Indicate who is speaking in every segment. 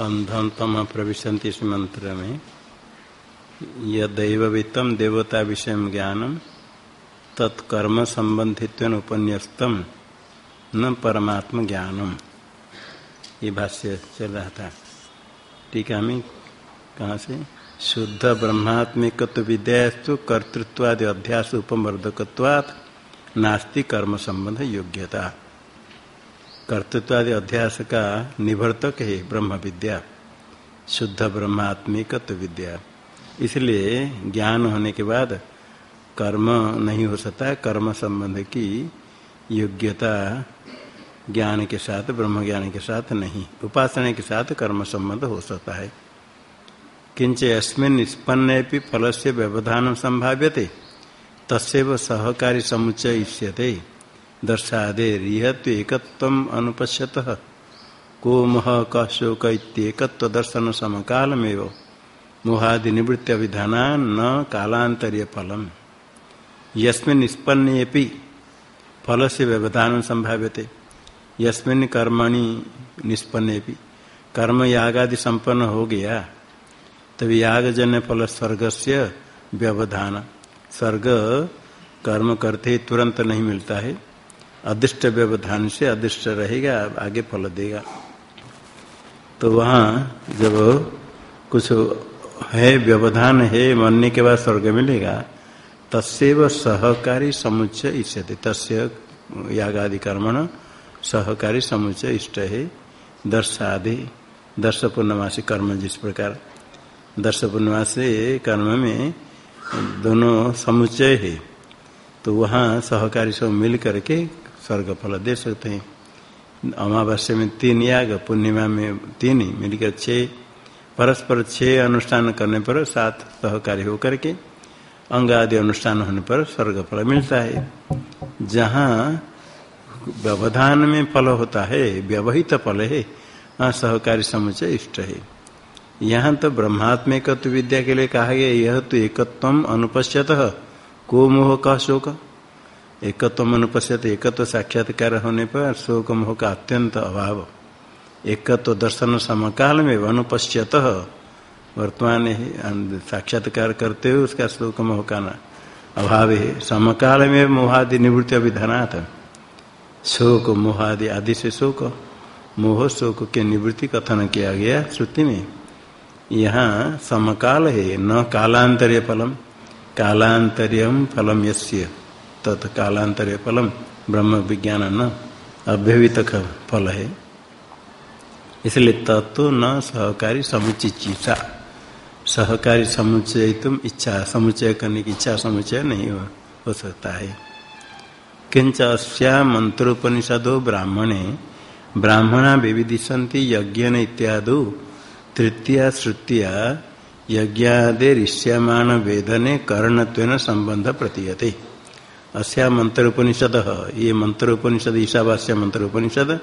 Speaker 1: अंधम तम प्रविशंति इस मंत्र में यदैवितम देवता विषय ज्ञानम तत्कर्म संबंधित उपन्यस्तम न परमात्म ज्ञानम ये भाष्य चल रहा था। टीका में कहाँ से? शुद्ध ब्रह्मात्मिक विद्यास्तु कर्तृत्वादि अध्यास उपमर्दकवाद नास्ति कर्म संबंध योग्यता कर्तृत्वादि अध्यास का निवर्तक है ब्रह्म विद्या शुद्ध ब्रह्मात्मिक विद्या इसलिए ज्ञान होने के बाद कर्म नहीं हो सकता, कर्म संबंध की योग्यता ज्ञान के साथ ब्रह्म ज्ञान के साथ नहीं। उपासना के साथ कर्म संबंध हो सकता है। किंच अस्मिन फल से व्यवधान संभाव्य तस्व सहकारी समुच्चय इष्यते दर्शादे रिहत्व एकत्व अनुपश्यत। को मह कशोक इत्येकत्व दर्शन समकालमेव मोहादि निवृत्ति विधान न कालांतरीय फलम यस्मिन निष्पन्न फल से व्यवधान संभाव्यते यस्मिन कर्मणि निष्पन्न कर्म यागादि संपन्न हो गया। तभी यागजन्य फल स्वर्ग से व्यवधान। स्वर्ग कर्म करते तुरंत नहीं मिलता है। अदृष्ट व्यवधान से अदृष्ट रहेगा, आगे फल देगा। तो वहाँ जब कुछ है, व्यवधान है मरने के बाद स्वर्ग मिलेगा तस्व सहकारी समुच्चय इष्ट तस्य यागादि कर्मण सहकारी समुच्चय इष्ट है, दर्शादि दर्श पूर्णमासी कर्म जिस प्रकार। दर्श पूर्णिमा से कर्म में दोनों समुच्चय है। तो वहाँ सहकारी सब मिल करके स्वर्ग फल दे सकते हैं। अमावस्या में तीन याग, पूर्णिमा में तीन मिलकर छह, परस्पर छह अनुष्ठान करने पर सात सहकारी होकर के अंग आदि अनुष्ठान होने पर स्वर्ग फल मिलता है। जहाँ व्यवधान में फल होता है, व्यवहित फल है वहाँ सहकारी समुचय इष्ट है। यहाँ तो ब्रह्मात्मिक विद्या के लिए कहा गया, यह तो एकत्व अनुपश्यत, को मोह का शोक। एकत्व अनुपश्यत एकत्व साक्षात्कार होने पर शोक मोह का अत्यंत अभाव। एकत्व दर्शन समकाल में अनुपश्यत वर्तमान साक्षात्कार करते हुए उसका शोक मोह का अभाव है। समकाल में मोहादि निवृत्ति अभिधानाथ शोक, मोहादि आदि से शोक, मोह शोक के निवृत्ति कथन किया गया श्रुति में। यहाँ समकाल है, न कालांतर्य फलम कालांतर्य फलम यस्य। तत्कालांतर्य फलम ब्रह्म विज्ञान न अभ्यवित फल है। इसलिए तत्व न सहकारी समुचित सहकारी समुच्चय तुम इच्छा। समुच्चय करने की इच्छा समुच्चय नहीं हो, सकता है। किंच अस्या मंत्रोपनिषदो ब्राह्मणे। ब्राह्मणा विविधिशंति यज्ञ इत्यादि। तृतीया श्रुतिया यज्ञादेश्यमान वेदने कर्णत्व संबंध प्रतीयते। अस्या मंत्र उपनिषद ये मंत्र उपनिषद ईशावास्य मंत्र उपनिषद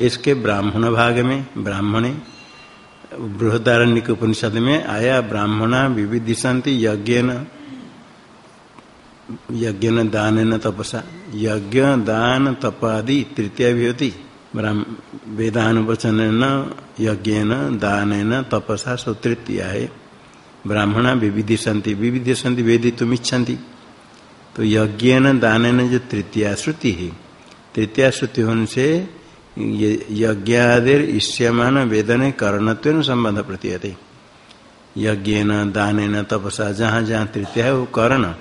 Speaker 1: इसके ब्राह्मण भाग में, ब्राह्मणे बृहदारण्य उपनिषद में आया, ब्राह्मणा विविधिशंति यज्ञ यज्ञ दान तपसा, यज्ञ, दान, तपादि तृतीय भी होती वेदानुवचन न यज्ञ दान तपसा, सो तृतीया है। ब्राह्मणा विविधि संति विविधि संति वेदी तुम इच्छन्ति तो यज्ञ न दान जो तृतीया श्रुति है तृतीया श्रुति होने से यज्ञादिर इष्यमान वेदन कर्णत्व संबंध प्रतीयते। यज्ञ न दान तपसा जहाँ जहाँ तृतीय है वो कर्ण।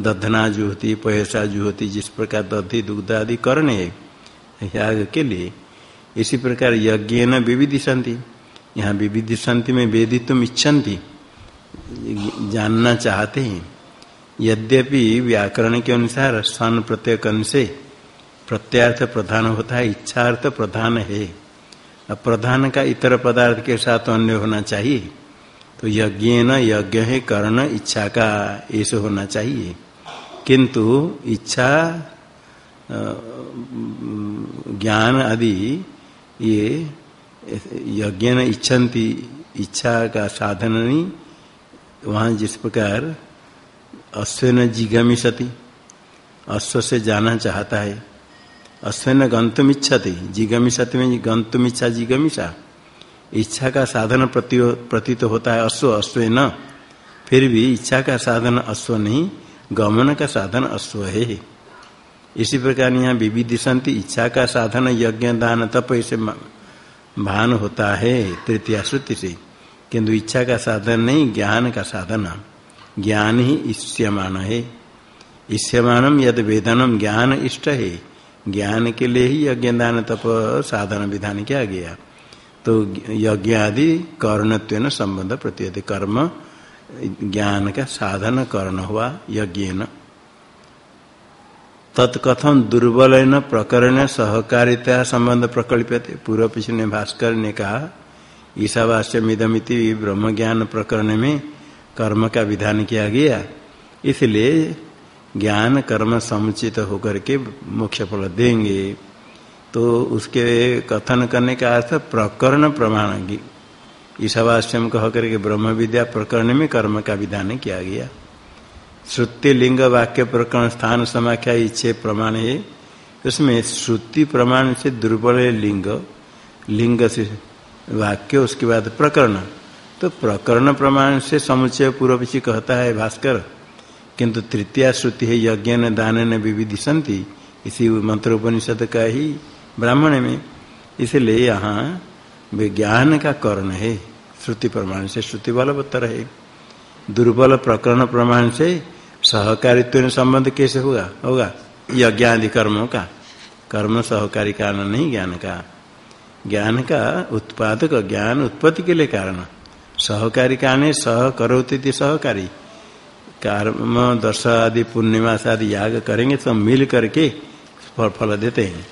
Speaker 1: दधना जुहती पयसा जुहती, जिस प्रकार दधि, दुग्ध आदि कर्ण है याग के लिए इसी प्रकार यज्ञ न विविधि शांति यहाँ विविधि शांति में वेदित्व इच्छन्ति। जानना चाहते हैं। यद्यपि व्याकरण के अनुसार सन प्रत्यय करने से प्रत्यार्थ प्रधान होता है, इच्छार्थ प्रधान है। अब प्रधान का इतर पदार्थ के साथ अन्य होना चाहिए तो यज्ञ न यज्ञ है, कर्ण इच्छा का ऐसे होना चाहिए। किंतु इच्छा ज्ञान आदि, ये यज्ञ इच्छन्ति, इच्छा का साधन नहीं, वहाँ जिस प्रकार अश्वन सती अश्व से जाना चाहता है। अश्वन गंतुम इच्छति जिगमिशति में गंतुम इच्छा जिगमिशा इच्छा का साधन प्रतीत होता है अश्व अश्व न फिर भी इच्छा का साधन अश्व नहीं, गमन का साधन अश्व है। इसी प्रकार यहाँ विविधि संति इच्छा का साधन यज्ञ, दान, तप, ऐसे भान होता है, तृतीय श्रुति से। किंतु इच्छा का साधन नहीं, ज्ञान का साधन। ज्ञान ही इष्यमान है। इष्यमानम यद वेदनम ज्ञान इष्ट है। ज्ञान के लिए ही यज्ञ दान तप साधन विधान किया गया। तो यज्ञ आदि कर्णत्व संबंध प्रत्येक कर्म, ज्ञान का साधन कर्ण हुआ यज्ञ तत्कथम दुर्बल प्रकरण सहकारिता संबंध प्रकल्पित पूर्व पिछले भास्कर ने कहा, ईशावास्यमिदमिति ब्रह्म ज्ञान प्रकरण में कर्म का विधान किया गया। इसलिए ज्ञान कर्म समुचित होकर के मोक्ष फल देंगे। तो उसके कथन करने का अर्थ प्रकरण प्रमाण ईशावास्यम कह करके ब्रह्म विद्या प्रकरण में कर्म का विधान किया गया। श्रुति लिंग वाक्य प्रकरण स्थान समाख्या इच्छे प्रमाण है। उसमें श्रुति प्रमाण से दुर्बल लिंग। लिंग से वाक्य, उसके बाद प्रकरण। तो प्रकरण प्रमाण से समुचय पूर्व कहता है भास्कर, किंतु तृतीय श्रुति है यज्ञ न दान न विविधि संति इसी मंत्र उपनिषद का ही ब्राह्मण में इसलिए यहाँ विज्ञान का कर्ण है। श्रुति प्रमाण से श्रुति बलवत्तर है। दुर्बल प्रकरण प्रमाण से सहकारित्व संबंध कैसे होगा? होगा। यज्ञ आदि कर्मों का। कर्म सहकारी कारण नहीं ज्ञान का। ज्ञान का उत्पादक ज्ञान उत्पत्ति के लिए कारण। सहकारी कारण सह करोती सहकारी। कर्म दर्श आदि पूर्णिमा आदि याग करेंगे तो मिल करके फल देते हैं।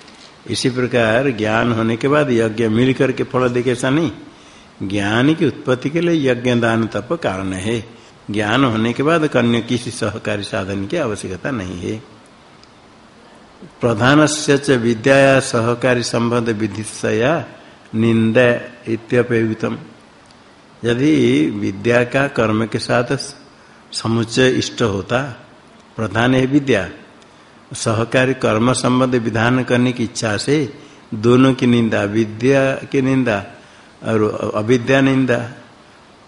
Speaker 1: इसी प्रकार ज्ञान होने के बाद यज्ञ मिल करके फल दे ऐसा नहीं। ज्ञान की उत्पत्ति के लिए यज्ञ दान तप कारण है। ज्ञान होने के बाद कन्या किसी सहकारी साधन की आवश्यकता नहीं है। प्रधान से विद्या सहकारी संबंध विधिशया निंदा इत्यपयुतम यदि विद्या का कर्म के साथ समुच्चय इष्ट होता, प्रधान है विद्या। सहकारी कर्म संबंध विधान करने की इच्छा से दोनों की निंदा, विद्या की निंदा और अविद्या निंदा।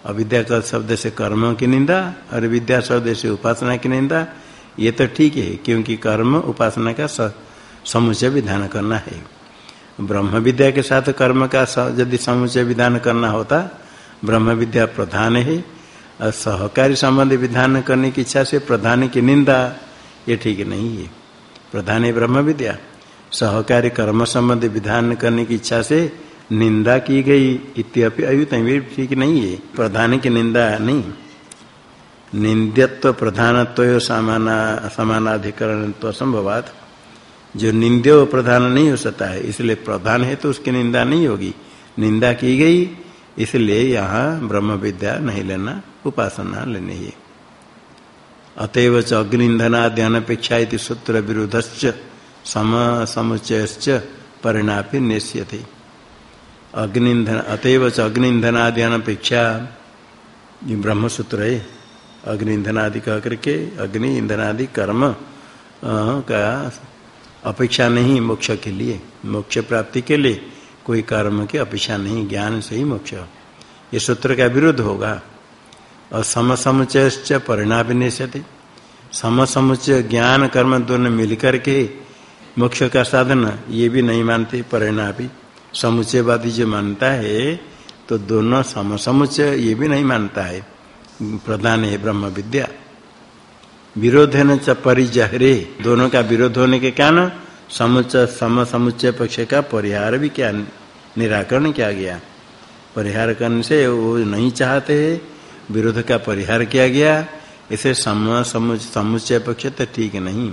Speaker 1: अविद्या का शब्द से कर्म की निंदा और विद्या शब्द से उपासना की निंदा, ये तो ठीक है, क्योंकि कर्म उपासना का समुचय विधान करना है। ब्रह्म विद्या के साथ कर्म का यदि समुचय विधान करना होता ब्रह्म विद्या प्रधान है, और सहकारी संबंध विधान करने की इच्छा से प्रधान की निंदा, ये ठीक नहीं है। प्रधान है ब्रह्म विद्या। सहकारी कर्म संबंध विधान करने की इच्छा से निंदा की गई, इत्यपि अयुत ठीक नहीं है। प्रधान की निंदा नहीं। निंद्यत्व प्रधानत्व समाना समानाधिकरण तो असंभवात जो निंद्य प्रधान नहीं हो सकता है, इसलिए प्रधान है तो उसकी निंदा नहीं होगी। निंदा की गई इसलिए यहाँ ब्रह्म विद्या नहीं लेना, उपासना लेनी है। अतएव च अग्निधनाद्यान अपेक्षा सूत्र विरोध सम समुचय परिणापि निश्यते अग्निधन अतएव च अग्निधनाद्यान अपेक्षा ब्रह्म सूत्र है। अग्नि आदि कह करके अग्नि ईंधन आदि कर्म का अपेक्षा नहीं मोक्ष के लिए, मोक्ष प्राप्ति के लिए। कोई कर्म की अपेक्षा नहीं, ज्ञान से ही मोक्ष। ये सूत्र का विरुद्ध होगा। और सम समुचय परिणाम निश्चते सम समुचय ज्ञान, कर्म दोनों मिलकर के मोक्ष का साधन, ये भी नहीं मानते परिणामी समुचयवादी जो मानता है तो दोनों सम समुचय ये भी नहीं मानता है। प्रधान है ब्रह्म विद्या। विरोध है न परिजहरे। दोनों का विरोध होने के कारण समुच्चय सम समुच्चय पक्ष का परिहार भी क्या, निराकरण किया गया? परिहार करने से वो नहीं चाहते विरोध का परिहार किया गया, इसे सम समुच्चय पक्ष तो ठीक नहीं।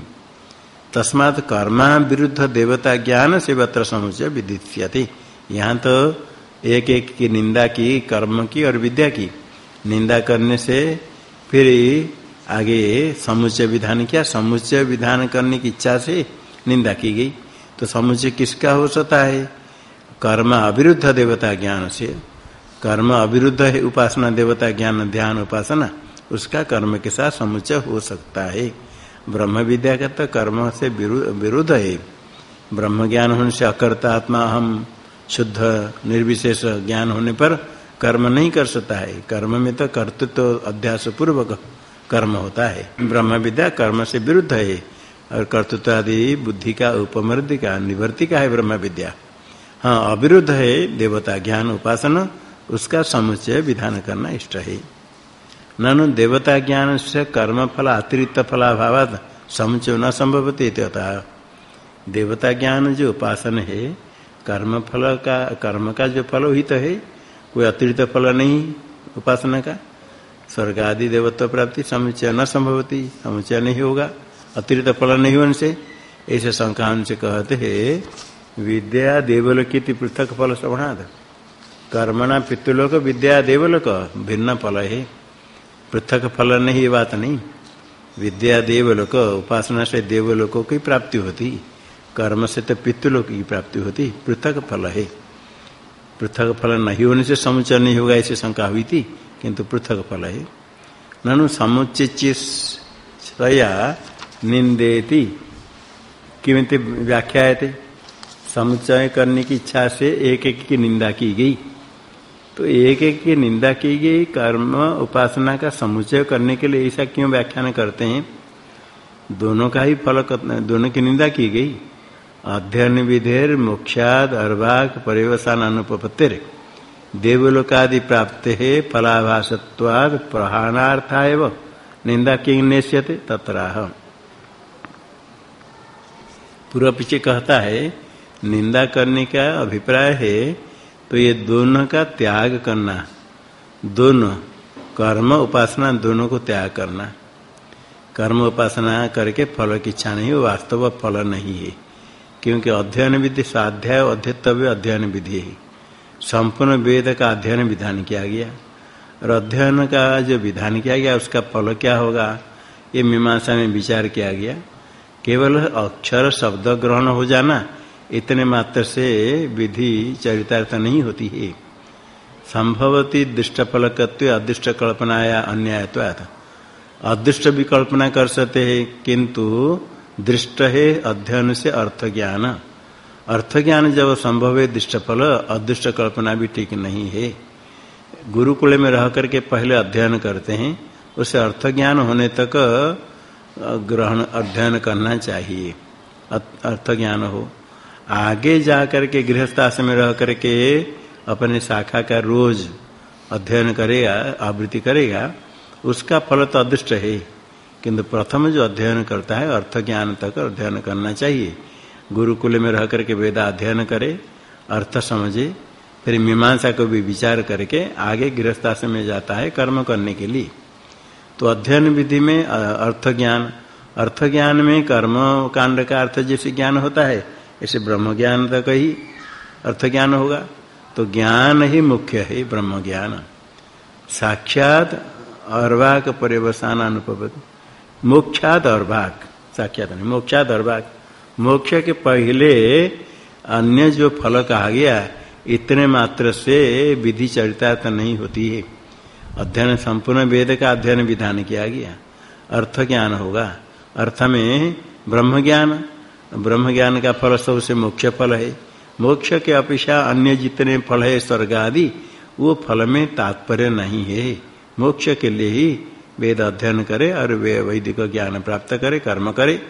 Speaker 1: तस्मात कर्मा विरुद्ध देवता ज्ञान से वत्र समुच्चय विदित्यते। यहाँ तो एक एक की निंदा की, कर्म की और विद्या की। निंदा करने से फिर आगे समुच्चय विधान किया। समुच्चय विधान करने की इच्छा से निंदा की गई। तो समुच्चय किसका हो सकता है? कर्म अविरुद्ध देवता ज्ञान से। कर्म अविरुद्ध है उपासना, देवता ज्ञान, ध्यान, उपासना। उसका कर्म के साथ समुच्चय हो सकता है। ब्रह्म विद्या का तो कर्म से विरुद्ध है। ब्रह्म ज्ञान होने से अकर्ता आत्मा हम शुद्ध, निर्विशेष ज्ञान होने पर कर्म नहीं कर सकता है। कर्म में तो कर्तृत्व तो अध्यास पूर्वक कर्म होता है। ब्रह्म विद्या कर्म से विरुद्ध है। और कर्तृत्व आदि बुद्धि का उपमृद्धि का, निवृत्ति का है ब्रह्म विद्या। हाँ अविरुद्ध है देवता ज्ञान उपासना, उसका समुचय विधान करना इष्ट है। ननु देवता ज्ञान से कर्म फल, अतिरिक्त फलाभाव समुचय न संभवती देवता ज्ञान जो उपासन है, कर्म फल का, कर्म का जो फल ही तो है कोई अतिरिक्त फल नहीं उपासना का। स्वर्ग आदि देवत्व प्राप्ति समुचय न संभवती समुचय नहीं होगा। अतिरिक्त फल नहीं होने से, ऐसे शंका से कहते है, विद्या देवलोक पृथक फल श्रवणाद। कर्मणा पितृलोक, विद्या देवलोक, भिन्न फल है। पृथक फल नहीं ये बात नहीं। विद्या देवलोक, उपासना से देवलोकों की प्राप्ति होती। कर्म से तो पितृलोक की प्राप्ति होती। पृथक फल है। पृथक फल नहीं होने से समुचय नहीं होगा ऐसी शंका हुई थी, किंतु पृथक फल है। ननु समुचित समुचिया निंदेती। किमित व्याख्या थे समुचय करने की इच्छा से एक एक की निंदा की गई। तो एक एक की निंदा की गई कर्म उपासना का समुचय करने के लिए ऐसा क्यों व्याख्यान करते हैं? दोनों का ही फल दोनों की निंदा की गई। अध्ययन विधेर, मोक्षाद अर्वाक परिवसान अनुपत्तिर देवलोकादि प्राप्त है, फलाभासत्वाद प्रहाणार्था एवं निंदा की नेश्यते तत्राह। पूर्व पीछे कहता है, निंदा करने का अभिप्राय है तो ये दोनों का त्याग करना, दोनों, कर्म उपासना दोनों को त्याग करना। कर्म उपासना करके फल की इच्छा नहीं वास्तव फल नहीं है, क्योंकि अध्ययन विधि, स्वाध्याय, अध्यतव्य अध्ययन विधि है। संपूर्ण वेद का अध्ययन विधान किया गया, और अध्ययन का जो विधान किया गया, उसका फल क्या होगा, ये मीमांसा में विचार किया गया। केवल अक्षर शब्द ग्रहण हो जाना, इतने मात्र से विधि चरितार्थ नहीं होती है। संभवती दृष्ट फलकत्व अदृष्ट कल्पनाया अन्यायत्वात्। अदृष्ट भी कल्पना कर सकते हैं, किंतु दृष्ट है अध्ययन से अर्थ ज्ञान अर्थ ज्ञान जब संभव है दृष्ट फल अदृष्ट कल्पना भी ठीक नहीं है। गुरुकुल में रह करके पहले अध्ययन करते हैं, उसे अर्थ ज्ञान होने तक ग्रहण अध्ययन करना चाहिए। अर्थ ज्ञान हो। आगे जा गृहस्थ आश्रम में रह करके अपने शाखा का रोज अध्ययन करेगा, आवृत्ति करेगा, उसका फल तो अदृष्ट है। किंतु प्रथम जो अध्ययन करता है अर्थ ज्ञान तक अध्ययन करना चाहिए। गुरुकुल में रह करके वेदा अध्ययन करे, अर्थ समझे, फिर मीमांसा को भी विचार करके आगे गृहस्थाश्रम में जाता है कर्म करने के लिए। तो अध्ययन विधि में अर्थ ज्ञान अर्थ ज्ञान में कर्म कांड का अर्थ जैसे ज्ञान होता है, ऐसे ब्रह्म ज्ञान तक ही अर्थ ज्ञान होगा। तो ज्ञान ही मुख्य है ब्रह्म ज्ञान साक्षात अर्वाक पर्यवसान अनुपत मोक्षात अर्वाक, साक्षात नहीं, मोक्षात अर्वाक। मोक्ष के पहले अन्य जो फल कहा गया, इतने मात्र से विधि चरितार्थ नहीं होती है। अध्ययन संपूर्ण वेद का अध्ययन विधान किया गया। अर्थ ज्ञान होगा। अर्थ में ब्रह्म ज्ञान ब्रह्म ज्ञान का फल सबसे मोक्ष फल है। मोक्ष के अपेक्षा अन्य जितने फल है, स्वर्ग आदि, वो फल में तात्पर्य नहीं है। मोक्ष के लिए ही वेद अध्ययन करे और वे वैदिक ज्ञान प्राप्त करे, कर्म करे।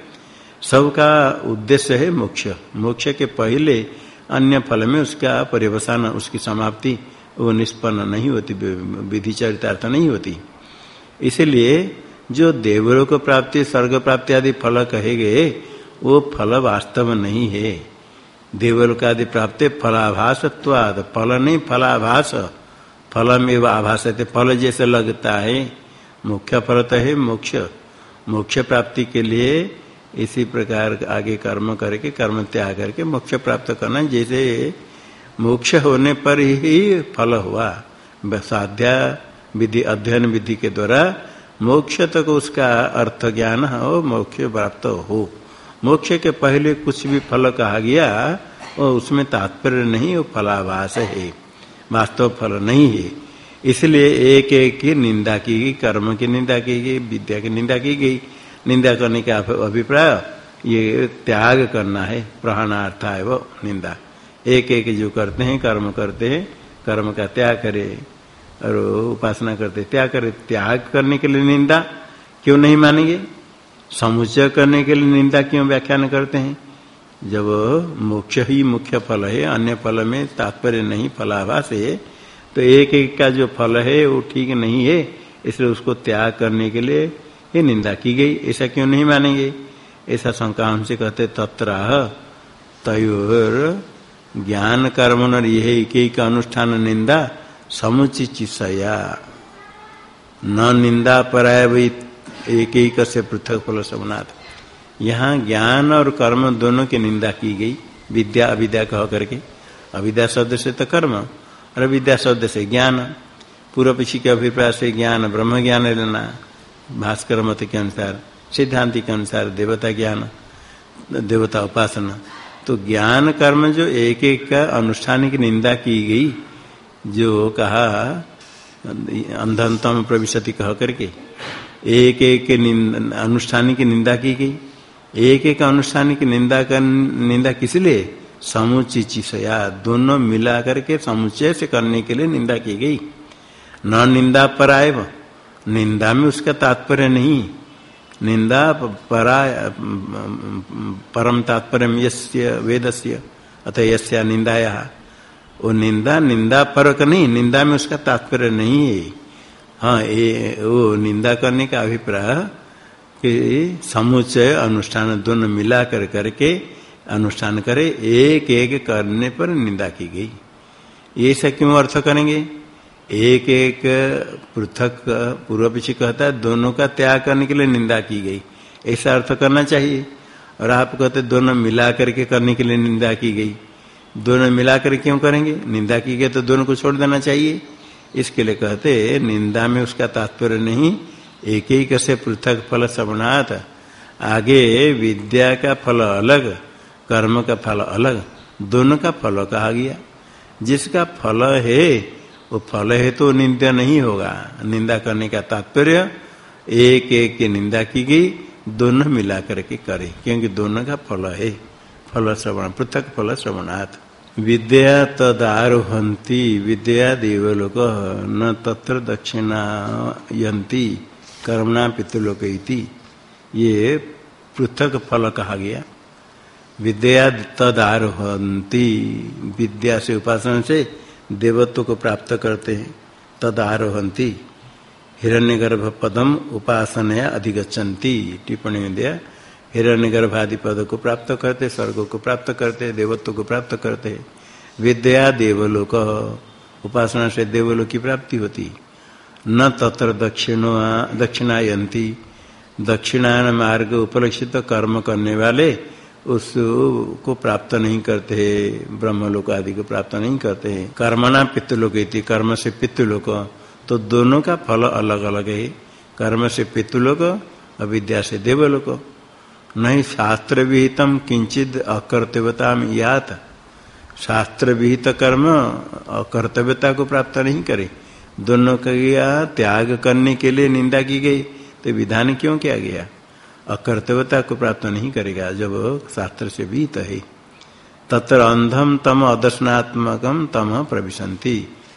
Speaker 1: सबका उद्देश्य है मोक्ष। मोक्ष के पहले अन्य फल में उसका परिवसान, उसकी समाप्ति। वो निष्पन्न नहीं होती विधि चरितार्थ नहीं होती। इसलिए जो देवलोक प्राप्ति, स्वर्ग प्राप्ति आदि फल कहे गए वो फल वास्तव नहीं है। देवलोक आदि प्राप्त फलाभासत्वाद, फल नहीं, फलाभास। फल में आभास फल जैसे लगता है। मुख्य फल तो है मोक्ष। मोक्ष प्राप्ति के लिए इसी प्रकार आगे कर्म करके, कर्म त्याग करके मोक्ष प्राप्त करना, जैसे मोक्ष होने पर ही फल हुआ। साध्या विधि, अध्ययन विधि के द्वारा मोक्ष तक उसका अर्थ ज्ञान हो, मोक्ष प्राप्त हो। मोक्ष के पहले कुछ भी फल कहा गया, वो उसमें तात्पर्य नहीं, वो फलाभास है। वास्तव फल नहीं है। इसलिए एक एक की निंदा की गई, कर्म की निंदा की गई, विद्या की निंदा की गई। निंदा करने का अभिप्राय, ये त्याग करना है प्रहणार्थ है वो निंदा। एक एक जो करते हैं, कर्म करते हैं, कर्म का त्याग करे और उपासना करते त्याग करे, त्याग करने के लिए निंदा क्यों नहीं मानेंगे? समुचय करने के लिए निंदा क्यों व्याख्यान करते हैं? जब मोक्ष ही मुख्य फल है, अन्य फल में तात्पर्य नहीं, फलाभास है तो एक एक का जो फल है, वो ठीक नहीं है, इसलिए उसको त्याग करने के लिए ये निंदा की गई। ऐसा क्यों नहीं मानेंगे? ऐसा शंका हमसे कहते तत्र तयोर ज्ञान कर्म यह एक एक अनुष्ठान निंदा, समुचित चिसया न निंदा पराय एक एक से पृथक फल सबनाथ यहाँ ज्ञान और कर्म दोनों की निंदा की गई, विद्या, अविद्या कह करके। अविद्या शब्द से तो कर्म, और विद्या शब्द से ज्ञान। पूर्व पक्षी के अभिप्राय से ज्ञान, ब्रह्म ज्ञान लेना, भास्कर मत के अनुसार, सिद्धांति के अनुसार देवता ज्ञान, देवता उपासना। तो ज्ञान कर्म जो एक एक का अनुष्ठान की निंदा की गई, जो कहा, अंधंतम प्रविशति कह करके, एक एक अनुष्ठान की निंदा की गई। एक एक अनुष्ठान की निंदा कर, निंदा किस लिए? समुचिचिशया दोनों मिला करके समुचय से करने के लिए निंदा की गई। न निंदा पर आए निंदा में उसका तात्पर्य नहीं। निंदा परा परम तात्पर्य यस्य वेदस्य, अतः यस्य निंदाया। वो निंदा निंदा परक नहीं, निंदा में उसका तात्पर्य नहीं है। हाँ ये वो निंदा करने का अभिप्राय कि समुचय अनुष्ठान दोनों मिला कर करके अनुष्ठान करे एक एक करने पर निंदा की गई। ये सब क्यों अर्थ करेंगे? एक एक पृथक पूर्व पीछे कहता है, दोनों का त्याग करने के लिए निंदा की गई। ऐसा अर्थ करना चाहिए। और आप कहते दोनों मिला करके करने के लिए निंदा की गई। दोनों मिला कर क्यों करेंगे? निंदा की गई तो दोनों को छोड़ देना चाहिए। इसके लिए कहते निंदा में उसका तात्पर्य नहीं एक एक से पृथक फल सबनाथ आगे विद्या का फल अलग, कर्म का फल अलग, दोनों का फल कहा गया। जिसका फल है वो फल है तो निंदा नहीं होगा। निंदा करने का तात्पर्य, एक एक की निंदा की गई, दोनों मिला करके करे, क्योंकि दोनों का फल है। फल श्रवण, पृथक फल श्रवणात्। विद्या तदारोहंती विद्या देवलोक, न तत्र दक्षिणा यंती कर्मणा पितृलोक ये पृथक फल कहा गया। विद्या तदारोहंती विद्या से उपासना से देवत्व को प्राप्त करते हैं। तदारोहंती हिरण्यगर्भ पदम उपासना अधिगछन्ति टिप्पणी में दिया। हिरण्यगर्भ आदि पद को प्राप्त करते, स्वर्ग को प्राप्त करते, देवत्व को प्राप्त करते। विद्या देवलोक, उपासना से देवलोक की प्राप्ति होती। न तत्र दक्षिण, दक्षिणायंती, दक्षिणायन मार्ग उपलक्षित कर्म करने वाले उसको प्राप्त नहीं करते ब्रह्मलोक आदि को प्राप्त नहीं करते। है कर्मणा पितृलोक कर्म से पितृलोक तो दोनों का फल अलग अलग है। कर्म से पितृलोक, अविद्या से देवलोक। नहीं शास्त्र विहितम किंचित अकर्तव्यता यात। शास्त्र विहित कर्म अकर्तव्यता को प्राप्त नहीं करे। दोनों का त्याग करने के लिए निंदा की गई तो विधान क्यों किया गया? अकर्तव्यता को प्राप्त नहीं करेगा, जब शास्त्र से बीत है। तत्र अंधम तम अदर्शनात्मक तम प्रविशंति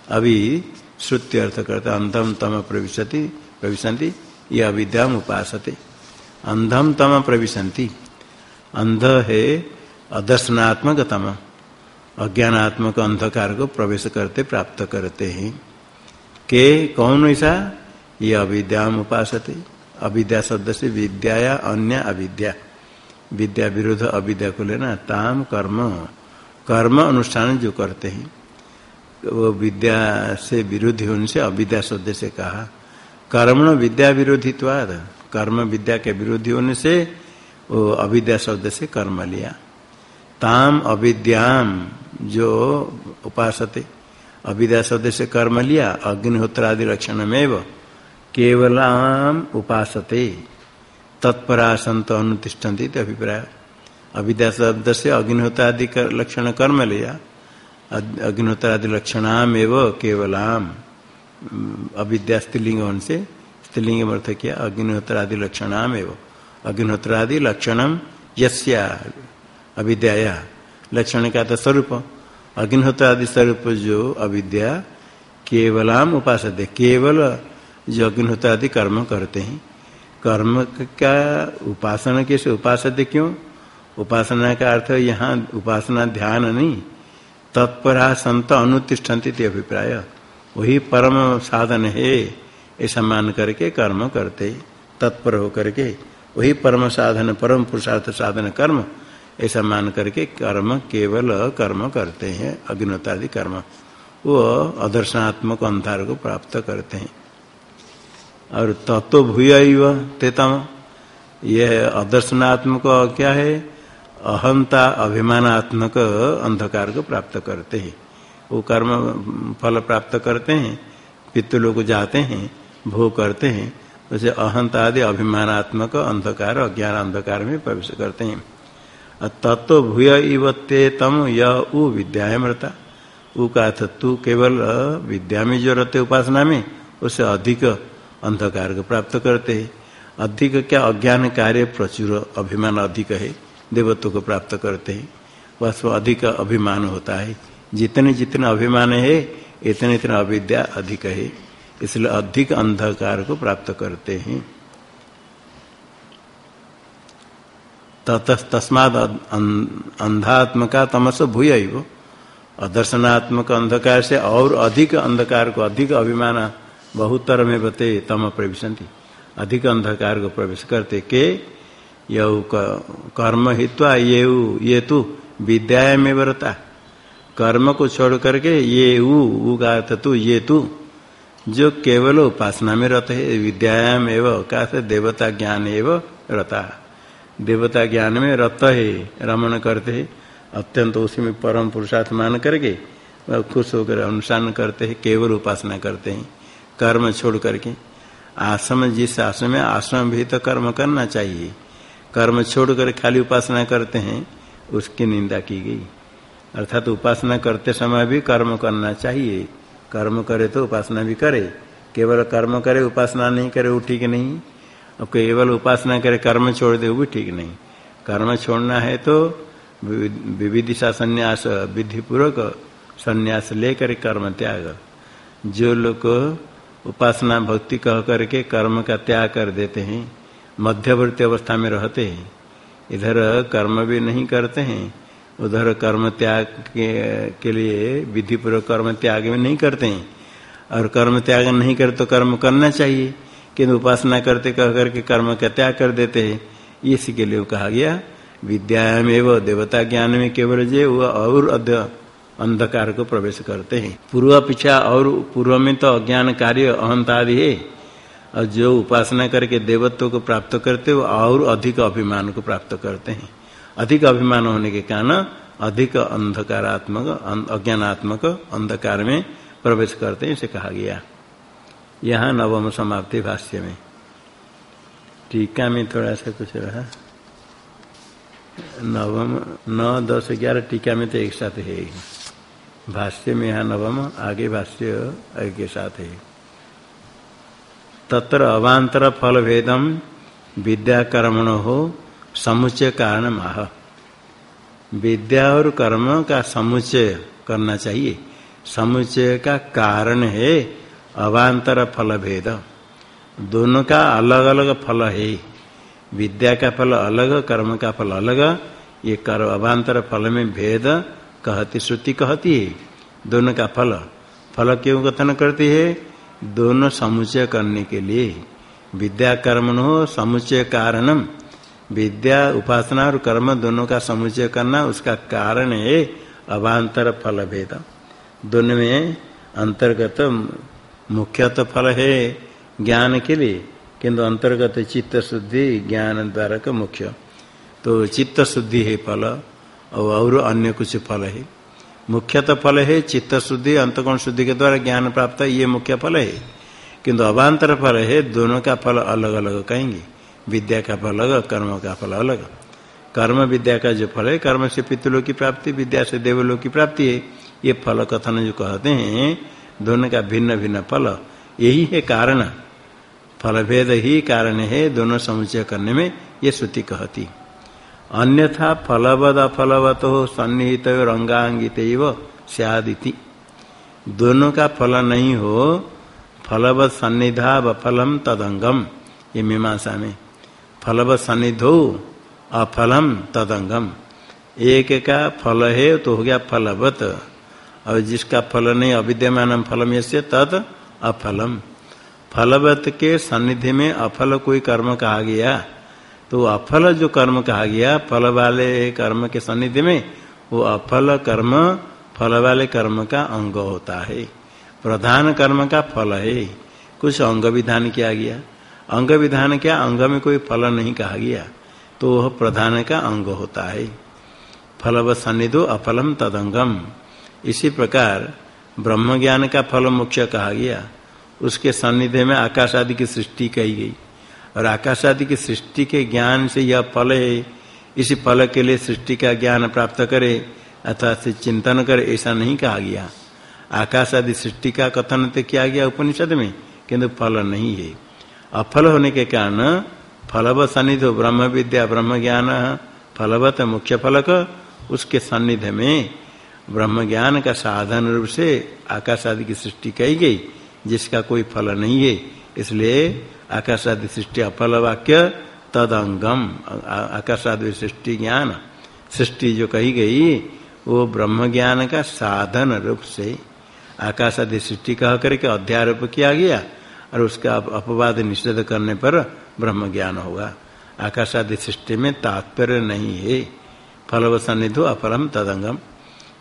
Speaker 1: अभी श्रुति अर्थ करते अंधम तम प्रविशति प्रविशंति ये अविद्याम उपासते अंधम तम प्रविशंति अंध है अदर्शनात्मक तम अज्ञानात्मक अंधकार को प्रवेश करते, प्राप्त करते हैं। के कौन ऐसा? ये अविद्या उपासते अविद्या शब्द से विद्या या अन्य अविद्या। विद्या विरुद्ध अविद्या को लेना ताम, कर्म। कर्म अनुष्ठान जो करते हैं, वो विद्या से विरोधी होने से अविद्या शब्द से कहा। कर्म विद्या विरोधित्वाद। कर्म विद्या के विरोधी होने से वो अविद्या शब्द से कर्म लिया। ताम अविद्याम जो उपासते अविद्या शब्द से कर्म लिया अग्निहोत्र आदि लक्षण में केवलाम उपासते। तत्परा संत अनुतिष्ठन्ति अभिप्राय। अविद्या शब्द से अग्निहोत्र आदि लक्षण कर्म लिया। अग्निहोत्र आदि लक्षणाम एवं केवलाम। अविद्या स्त्रीलिंग से स्त्रीलिंग अर्थ किया अग्निहोत्र आदि लक्षणाम एवं अग्निहोत्र आदि लक्षणम यस्या अविद्या लक्षण का तो स्वरूप। अग्निहोत्र आदि स्वरूप जो अविद्या केवलाम उपास केवल जो अग्निहोत्र आदि कर्म करते हैं। कर्म का उपासना कैसे उपासते क्यों? उपासना का अर्थ यहाँ उपासना ध्यान नहीं। तत्परा संत अनुतिष्ठन्ति अभिप्राय। वही परम साधन है, ऐसा मान करके कर्म करते, तत्पर हो करके वही परम साधन, परम पुरुषार्थ साधन कर्म, ऐसा मान करके कर्म केवल कर्म करते हैं अग्नतादि कर्म। वो अदर्शनात्मक अंधार को प्राप्त करते हैं। और तत्व भूय तेतम। यह अदर्शनात्मक क्या है? अहंता अभिमानात्मक अंधकार को प्राप्त करते हैं। वो कर्म, फल प्राप्त करते हैं पितृ लोग जाते हैं, भोग करते हैं। उसे अहंता आदि अभिमानात्मक अंधकार, अज्ञान अंधकार में प्रवेश करते हैं। तत्व भूय इव ते तम यह उ विद्या मृता उ का तू केवल विद्या में जो रहते उपासना में उससे अधिक अंधकार को प्राप्त करते हैं। अधिक क्या अज्ञान कार्य प्रचुर अभिमान अधिक है, देवत्व को प्राप्त करते हैं। बस अधिक अभिमान होता है। जितने जितने अभिमान है, इतने इतने अविद्या अधिक है। इसलिए अधिक अंधकार को प्राप्त करते हैं। तस्माद अंधात्मका तमस भूय अदर्शनात्मक अंधकार से और अधिक अंधकार को अधिक अभिमान बहुतर में बते तम प्रवेशंति अधिक अंधकार को प्रवेश करते के? यऊ कर्म हित्वा ये ये तू विद्या में वरता कर्म को छोड़ करके ये ऊ का अर्थ तू ये तू जो केवल उपासना में रहते है विद्यायाम एवं का देवता ज्ञान एवं रता। देवता ज्ञान में रत है, रमण करते है। अत्यंत उसी में परम पुरुषार्थ मान करके खुश होकर अनुष्ठान करते हैं, केवल उपासना करते हैं। कर्म छोड़ करके। आश्रम, जिस आश्रम में आश्रम भी तो कर्म करना चाहिए। कर्म छोड़कर खाली उपासना करते हैं, उसकी निंदा की गई। अर्थात तो उपासना करते समय भी कर्म करना चाहिए। कर्म करे तो उपासना भी करे। केवल कर्म करे, उपासना नहीं करे, वो ठीक नहीं। और केवल उपासना करे, कर्म छोड़ दे, वो भी ठीक नहीं। कर्म छोड़ना है तो विविधिशा संन्यास विधि पूर्वक संन्यास लेकर कर्म त्याग। जो लोग उपासना भक्ति कह करके कर्म का त्याग कर देते हैं मध्यवर्ती अवस्था में रहते हैं। इधर कर्म भी नहीं करते हैं उधर कर्म त्याग के, के लिए विधि पूर्वक कर्म त्याग में नहीं करते हैं। और कर्म त्याग नहीं करे तो कर्म करना चाहिए किंतु उपासना करते कह करके कर्म का त्याग कर देते हैं। इसी के लिए कहा गया विद्याम एवं देवता ज्ञान में केवल जे वो और अंधकार को प्रवेश करते हैं। पूर्व पीछा और पूर्व में तो अज्ञान कार्य अहंता आदि है। और जो उपासना करके देवत्व को प्राप्त करते वो और अधिक अभिमान को प्राप्त करते हैं। अधिक अभिमान होने के कारण अधिक अंधकारात्मक अज्ञानात्मक अंधकार में प्रवेश करते हैं, इसे कहा गया। यहाँ नवम समाप्ति भाष्य में। टीका में थोड़ा सा कुछ रहा। नवम नौ, दस, ग्यारह टीका में तो एक साथ है। भाष्य में यहाँ नवम, आगे भाष्य के साथ है। तत्र अवांतर फल भेदम विद्या कर्मण हो समुचय कारण माह विद्या और कर्म का समुचय करना चाहिए। समुचय का कारण है अवांतर फल भेद दोनों का अलग अलग फल है। विद्या का फल अलग, कर्म का फल अलग। ये कर अभांतर फल में भेद कहती, श्रुति कहती है, दोनों का फल फल क्यों कथन करती है? दोनों समुचय करने के लिए। विद्या कर्म हो समुचय कारणम। विद्या, उपासना और कर्म दोनों का समुचय करना उसका कारण है अभांतर फल भेद। दोनों में अंतर्गत मुख्यतः फल है ज्ञान के लिए, किंतु अंतर्गत चित्त शुद्धि ज्ञान द्वारा का मुख्य। तो चित्त शुद्धि है फल और अन्य कुछ फल है। मुख्यतः फल है चित्त शुद्धि अंतकोण शुद्धि के द्वारा ज्ञान प्राप्त ये मुख्य फल है। किंतु अभांतर फल है, दोनों का फल अलग अलग कहेंगे। विद्या का फल अलग, कर्म का फल अलग। कर्म विद्या का जो फल है, कर्म से पितृलों की प्राप्ति, विद्या से देवलों की प्राप्ति है, ये फल कथन जो कहते हैं, दोनों का भिन्न भिन्न फल। यही है कारण। फल भेद ही कारण है, दोनों समुचय करने में ये श्रुति कहती। अन्यथा फलवद अफलवत हो सन्निहित रंगांगित सियादिति। दोनों का फल नहीं हो, फलवत सन्निधा फलम तदंगम ये मीमांसा में फलवत सन्निधो अफलम तदंगम एक का फल है तो हो गया फलवत। और जिसका फल नहीं, अविद्यमान फलम से तद अफलम। फलवत के सन्निधि में अफल कोई कर्म कहा गया? तो अफल जो कर्म कहा गया, फल वाले कर्म के सन्निधि में, वो अफल कर्म, फल वाले कर्म का अंग होता है। प्रधान कर्म का फल है। कुछ अंग विधान किया गया। अंग विधान क्या? अंग में कोई फल नहीं कहा गया। तो वह प्रधान का अंग होता है। फलव सन्निधो अफलम तदंगम। इसी प्रकार ब्रह्म ज्ञान का फल मुख्य कहा गया। उसके सानिध्य में आकाश आदि की सृष्टि कही गई। और आकाश आदि की सृष्टि के ज्ञान से यह फल है। इसी फल के लिए सृष्टि का ज्ञान प्राप्त करे अथवा चिंतन करे, ऐसा नहीं कहा गया। आकाश आदि सृष्टि का कथन तो किया गया उपनिषद में, किंतु फल नहीं है। अफल होने के कारण फलव सानिध्य ब्रह्म विद्या ब्रह्म ज्ञान, फलवत मुख्य फलक उसके सानिध्य में। ब्रह्म ज्ञान का साधन रूप से आकाश आदि की सृष्टि कही गई, जिसका कोई फल नहीं है। इसलिए आकाश सृष्टि अफल वाक्य तद अंगम आकाश सृष्टि ज्ञान। सृष्टि जो कही गई, वो ब्रह्म ज्ञान का साधन रूप से आकाश आदि सृष्टि कह करके अध्यारोप किया गया और उसका अपवाद निषेध करने पर ब्रह्म ज्ञान होगा। आकाश आदि सृष्टि में तात्पर्य नहीं है। फलव सन्निधो अफलम तदंगम।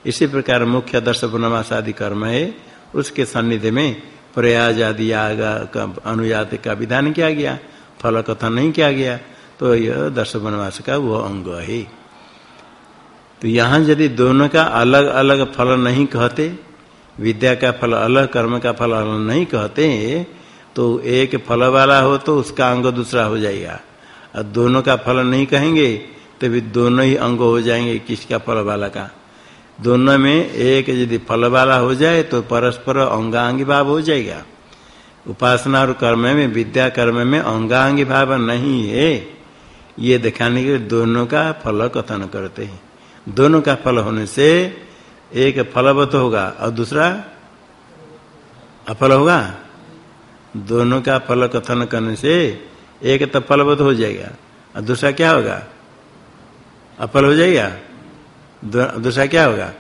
Speaker 1: इसी प्रकार मुख्य दर्श पुनमास आदि कर्म है। उसके सन्निधि में प्रयाज आदि अनुयात का विधान किया गया, फल कथन नहीं किया गया तो यह दर्श वनवास का वह अंग है। तो यहाँ यदि दोनों का अलग अलग फल नहीं कहते, विद्या का फल अलग, कर्म का फल अलग नहीं कहते तो एक फल वाला हो तो उसका अंग दूसरा हो जाएगा। और दोनों का फल नहीं कहेंगे तो दोनों ही अंग हो जाएँगे, किसका फल वाला का? दोनों में एक यदि फल वाला हो जाए तो परस्पर अंगांगी भाव हो जाएगा। उपासना और कर्म में, विद्या कर्म में अंगांगी भाव नहीं है। ये दिखाने के दोनों का फल कथन करते हैं। दोनों का फल होने से एक फलवत होगा और दूसरा अफल होगा। दोनों का फल कथन करने से एक तो फलवत हो जाएगा और दूसरा क्या होगा? अफल हो जाएगा। दूसरा क्या होगा?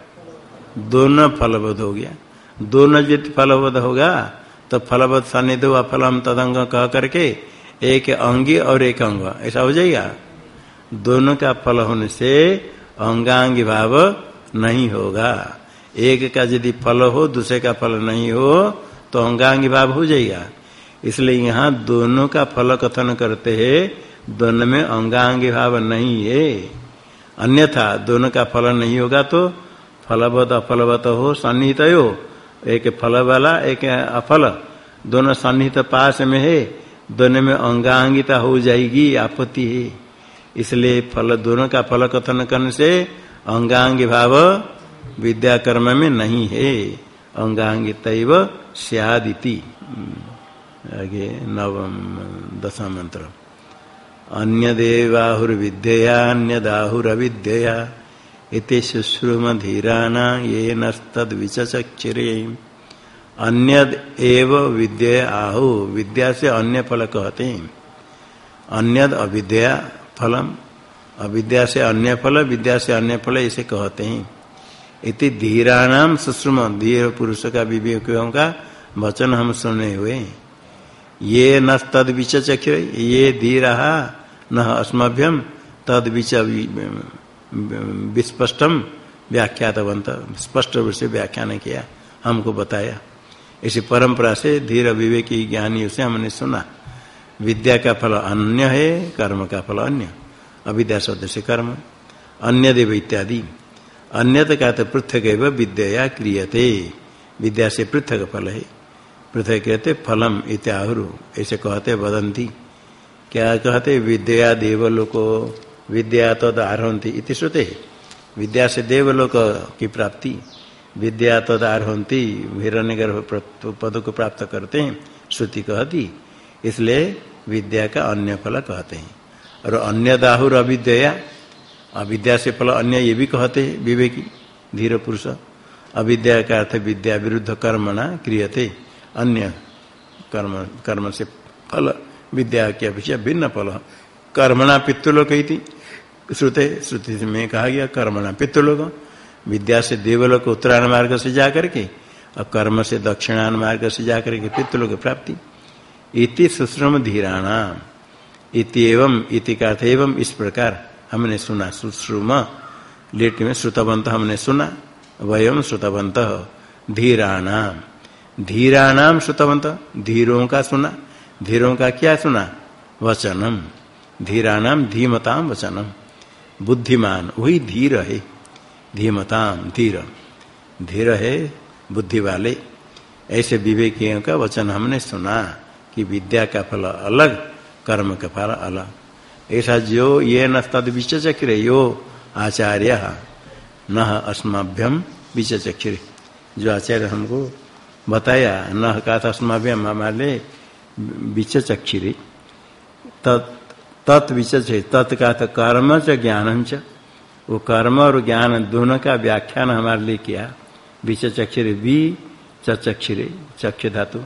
Speaker 1: दोनों फलबद्ध हो गया। दोनों जित फलबद्ध होगा तो फलबद्ध सानिध्य हुआ फलम तदंग कह करके एक अंगी और एक अंग ऐसा हो जाएगा? दोनों का फल होने से अंगांगी भाव नहीं होगा। एक का यदि फल हो, दूसरे का फल नहीं हो तो अंगांगी भाव हो जाएगा। इसलिए यहाँ दोनों का फल कथन करते हैं, दोनों में अंगांगी भाव नहीं है। अन्यथा दोनों का फल नहीं होगा तो फलवत अफलवत हो, सन्निहित हो। एक फल वाला एक अफल। दोनों सन्निहित पास में है, दोनों में अंगांगिता हो जाएगी, आपत्ति है। इसलिए फल, दोनों का फल कथन करने से अंगांगी भाव विद्या कर्म में नहीं है। अंगांगित सियादिति। आगे नवम दशम मंत्र। अन्य देवाहुर्विद्यया अन्यदाहुरविद्यया। इति शुश्रुमधीराना ये नस्तद विचचक्षिरे अन्यद एव विद्या आहु विद्या से अन्य फल कहते। हैं अन्यद अविद्या फलम अविद्या से अन्य फल विद्या से अन्य फल इसे कहते। हैं इति धीराणाम सुश्रुम धीर पुरुष का विवेकों का वचन हम सुने हुए। ये न तद ये धीरा न अस्मभ्यम तद विस्पष्टम व्याख्यातवंत स्पष्ट रूप से व्याख्यान किया, हमको बताया। इसी परंपरा से धीर विवेकी ज्ञानी से हमने सुना। विद्या का फल अन्य है, कर्म का फल अन्य। अविद्या शब्द से कर्म। अन्य देव इत्यादि। अन्यत का तो पृथक विद्या क्रियते। विद्या से पृथक फल है। पृथक कहते फलम इत्याहु ऐसे कहते वदंती क्या कहते विद्या देवलोको, विद्या तद आरोहती। श्रुते। विद्या से देवलोक की प्राप्ति। विद्या तद आरोहती हिरण्य गर्भ पद को प्राप्त करते हैं। श्रुति कहती, इसलिए विद्या का अन्य फल कहते हैं। और अन्य दाहुर अविद्या। अविद्या से फल अन्य ये भी कहते हैं, विवेकी, धीर पुरुष। अविद्या का अर्थ विद्या विरुद्ध कर्मणा क्रियते। अन्य कर्म कर्म से फल विद्या की अपेक्षा भिन्न फल। कर्मणा पितृलोक श्रुते, श्रुति में कहा गया, कर्मणा पितृलोक विद्या से देवलोक उत्तरायण मार्ग से जाकर के और कर्म से दक्षिणायन मार्ग से जाकर के पितृलोक प्राप्ति। इति सुश्रम धीराणाम। इति एवं, इति का एवं इस प्रकार हमने सुना, सुश्रुम। लेट में श्रुतवंत हमने सुना, वयम श्रुतवंत। धीराणाम। धीराणाम श्रुतवंत। धीरों का सुना धीरों का क्या सुना? वचनम। धीराणाम धीमताम वचनम। बुद्धिमान, वही धीर है। धीमताम, धीर। धीर है बुद्धि वाले। ऐसे विवेकियों का वचन हमने सुना कि विद्या का फल अलग, कर्म का फल अलग। ऐसा जो ये न तद विचक्र यो आचार्य, न अस्माभ्यम विचक्र जो आचार्य हमको बताया, न का अस्माभ्यम हमारे विचचक्षिरी। तत् तत् का कर्म च ज्ञान च। वो कर्म और ज्ञान दोनों का व्याख्यान हमारे लिए किया। विचचक्षर वी चक्षिरे चक्ष धातु।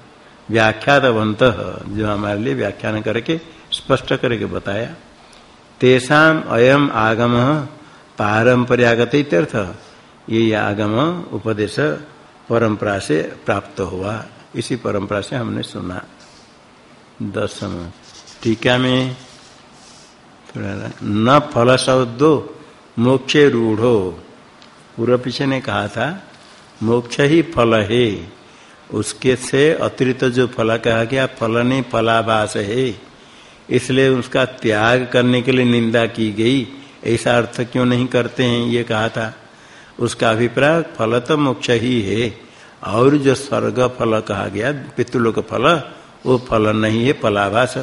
Speaker 1: व्याख्यातवंत जो हमारे लिए व्याख्यान करके, स्पष्ट करके बताया। तेषाम अयम आगम पारंपरियागत इत्यर्थ। ये आगम उपदेश परंपरा से प्राप्त हुआ। इसी परंपरा से हमने सुना। दसम टीका में? न? फल शब्दो मोक्ष रूढ़ो। पूर्व पीछे ने कहा था, मोक्ष ही फल है। उसके से अतिरिक्त जो फल, कहा गया, फल नहीं फलाभास है। इसलिए उसका त्याग करने के लिए निंदा की गई। ऐसा अर्थ क्यों नहीं करते हैं? ये कहा था। उसका अभिप्राय, फल तो मोक्ष ही है। और जो स्वर्ग फल कहा गया, पितृलोक फल वो फल नहीं है, फलाभास।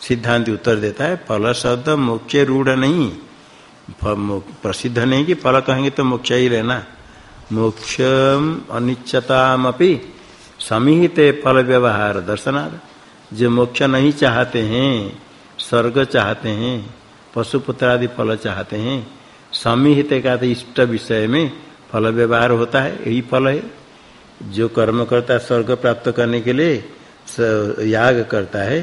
Speaker 1: सिद्धांत उत्तर देता है, फल शब्द मोक्ष रूढ़ नहीं। प्रसिद्ध नहीं कि फल कहेंगे तो मोक्ष ही रहना। मोक्ष अनिच्छतामपि समीहित फल व्यवहार दर्शनार्थ। जो मोक्ष नहीं चाहते हैं, स्वर्ग चाहते हैं पशुपुत्र आदि फल चाहते हैं, समीहित का इष्ट विषय में फल व्यवहार होता है, यही फल है। जो कर्म करता है, स्वर्ग प्राप्त करने के लिए याग करता है,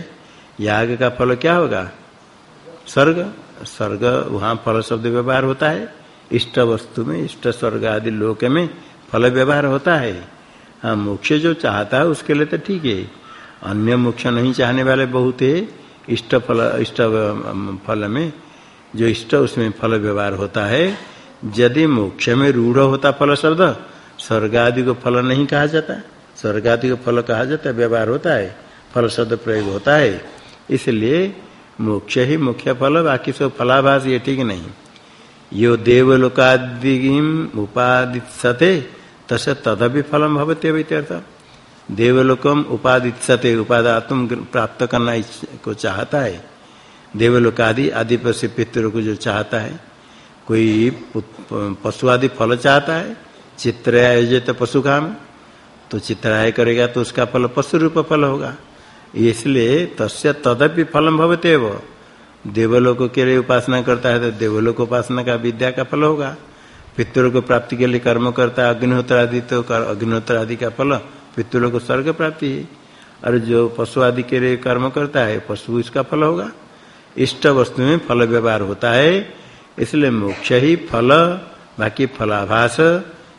Speaker 1: याग का फल क्या होगा? स्वर्ग। स्वर्ग वहाँ फल शब्द व्यवहार होता है। इष्ट वस्तु में, इष्ट स्वर्ग आदि लोक में फल व्यवहार होता है। हाँ मोक्ष जो चाहता है उसके लिए तो ठीक है। अन्य मोक्ष नहीं चाहने वाले बहुत है। इष्ट फल इष्ट फल में जो इष्ट उसमें फल व्यवहार होता है। यदि मोक्ष में रूढ़ होता फल शब्द, स्वर्ग आदि को फल नहीं कहा जाता। स्वर्ग आदि को फल कहा जाता है, व्यवहार होता है, फल शब्द प्रयोग होता है। इसलिए मोक्ष ही मुख्य फल, बाकी सब फलाभास, ये ठीक नहीं। यो देवलोकादि उपादित्सते तसे तदपि फलम भवते देवलोकम उपादित्सते, उपादातुम प्राप्त करना को चाहता है। देवलोकादि आदि पर से पितरों को जो चाहता है, कोई पशु आदि फल चाहता है चित्र आयोजित पशु काम तो चित्राय करेगा तो उसका फल पशु रूप फल होगा। इसलिए तस्य तदपि फलम भवते वो। देवलोक के लिए उपासना करता है तो देवलोक उपासना का विद्या का फल होगा। पितरों को प्राप्ति के लिए कर्म करता है, अग्निहोत्र आदि तो अग्निहोत्र आदि का फल पितरों को स्वर्ग प्राप्ति। है और जो पशु आदि के लिए कर्म करता है, पशु इसका फल होगा। इष्ट वस्तु में फल व्यवहार होता है, इसलिए मोक्ष ही फल, बाकी फलाभास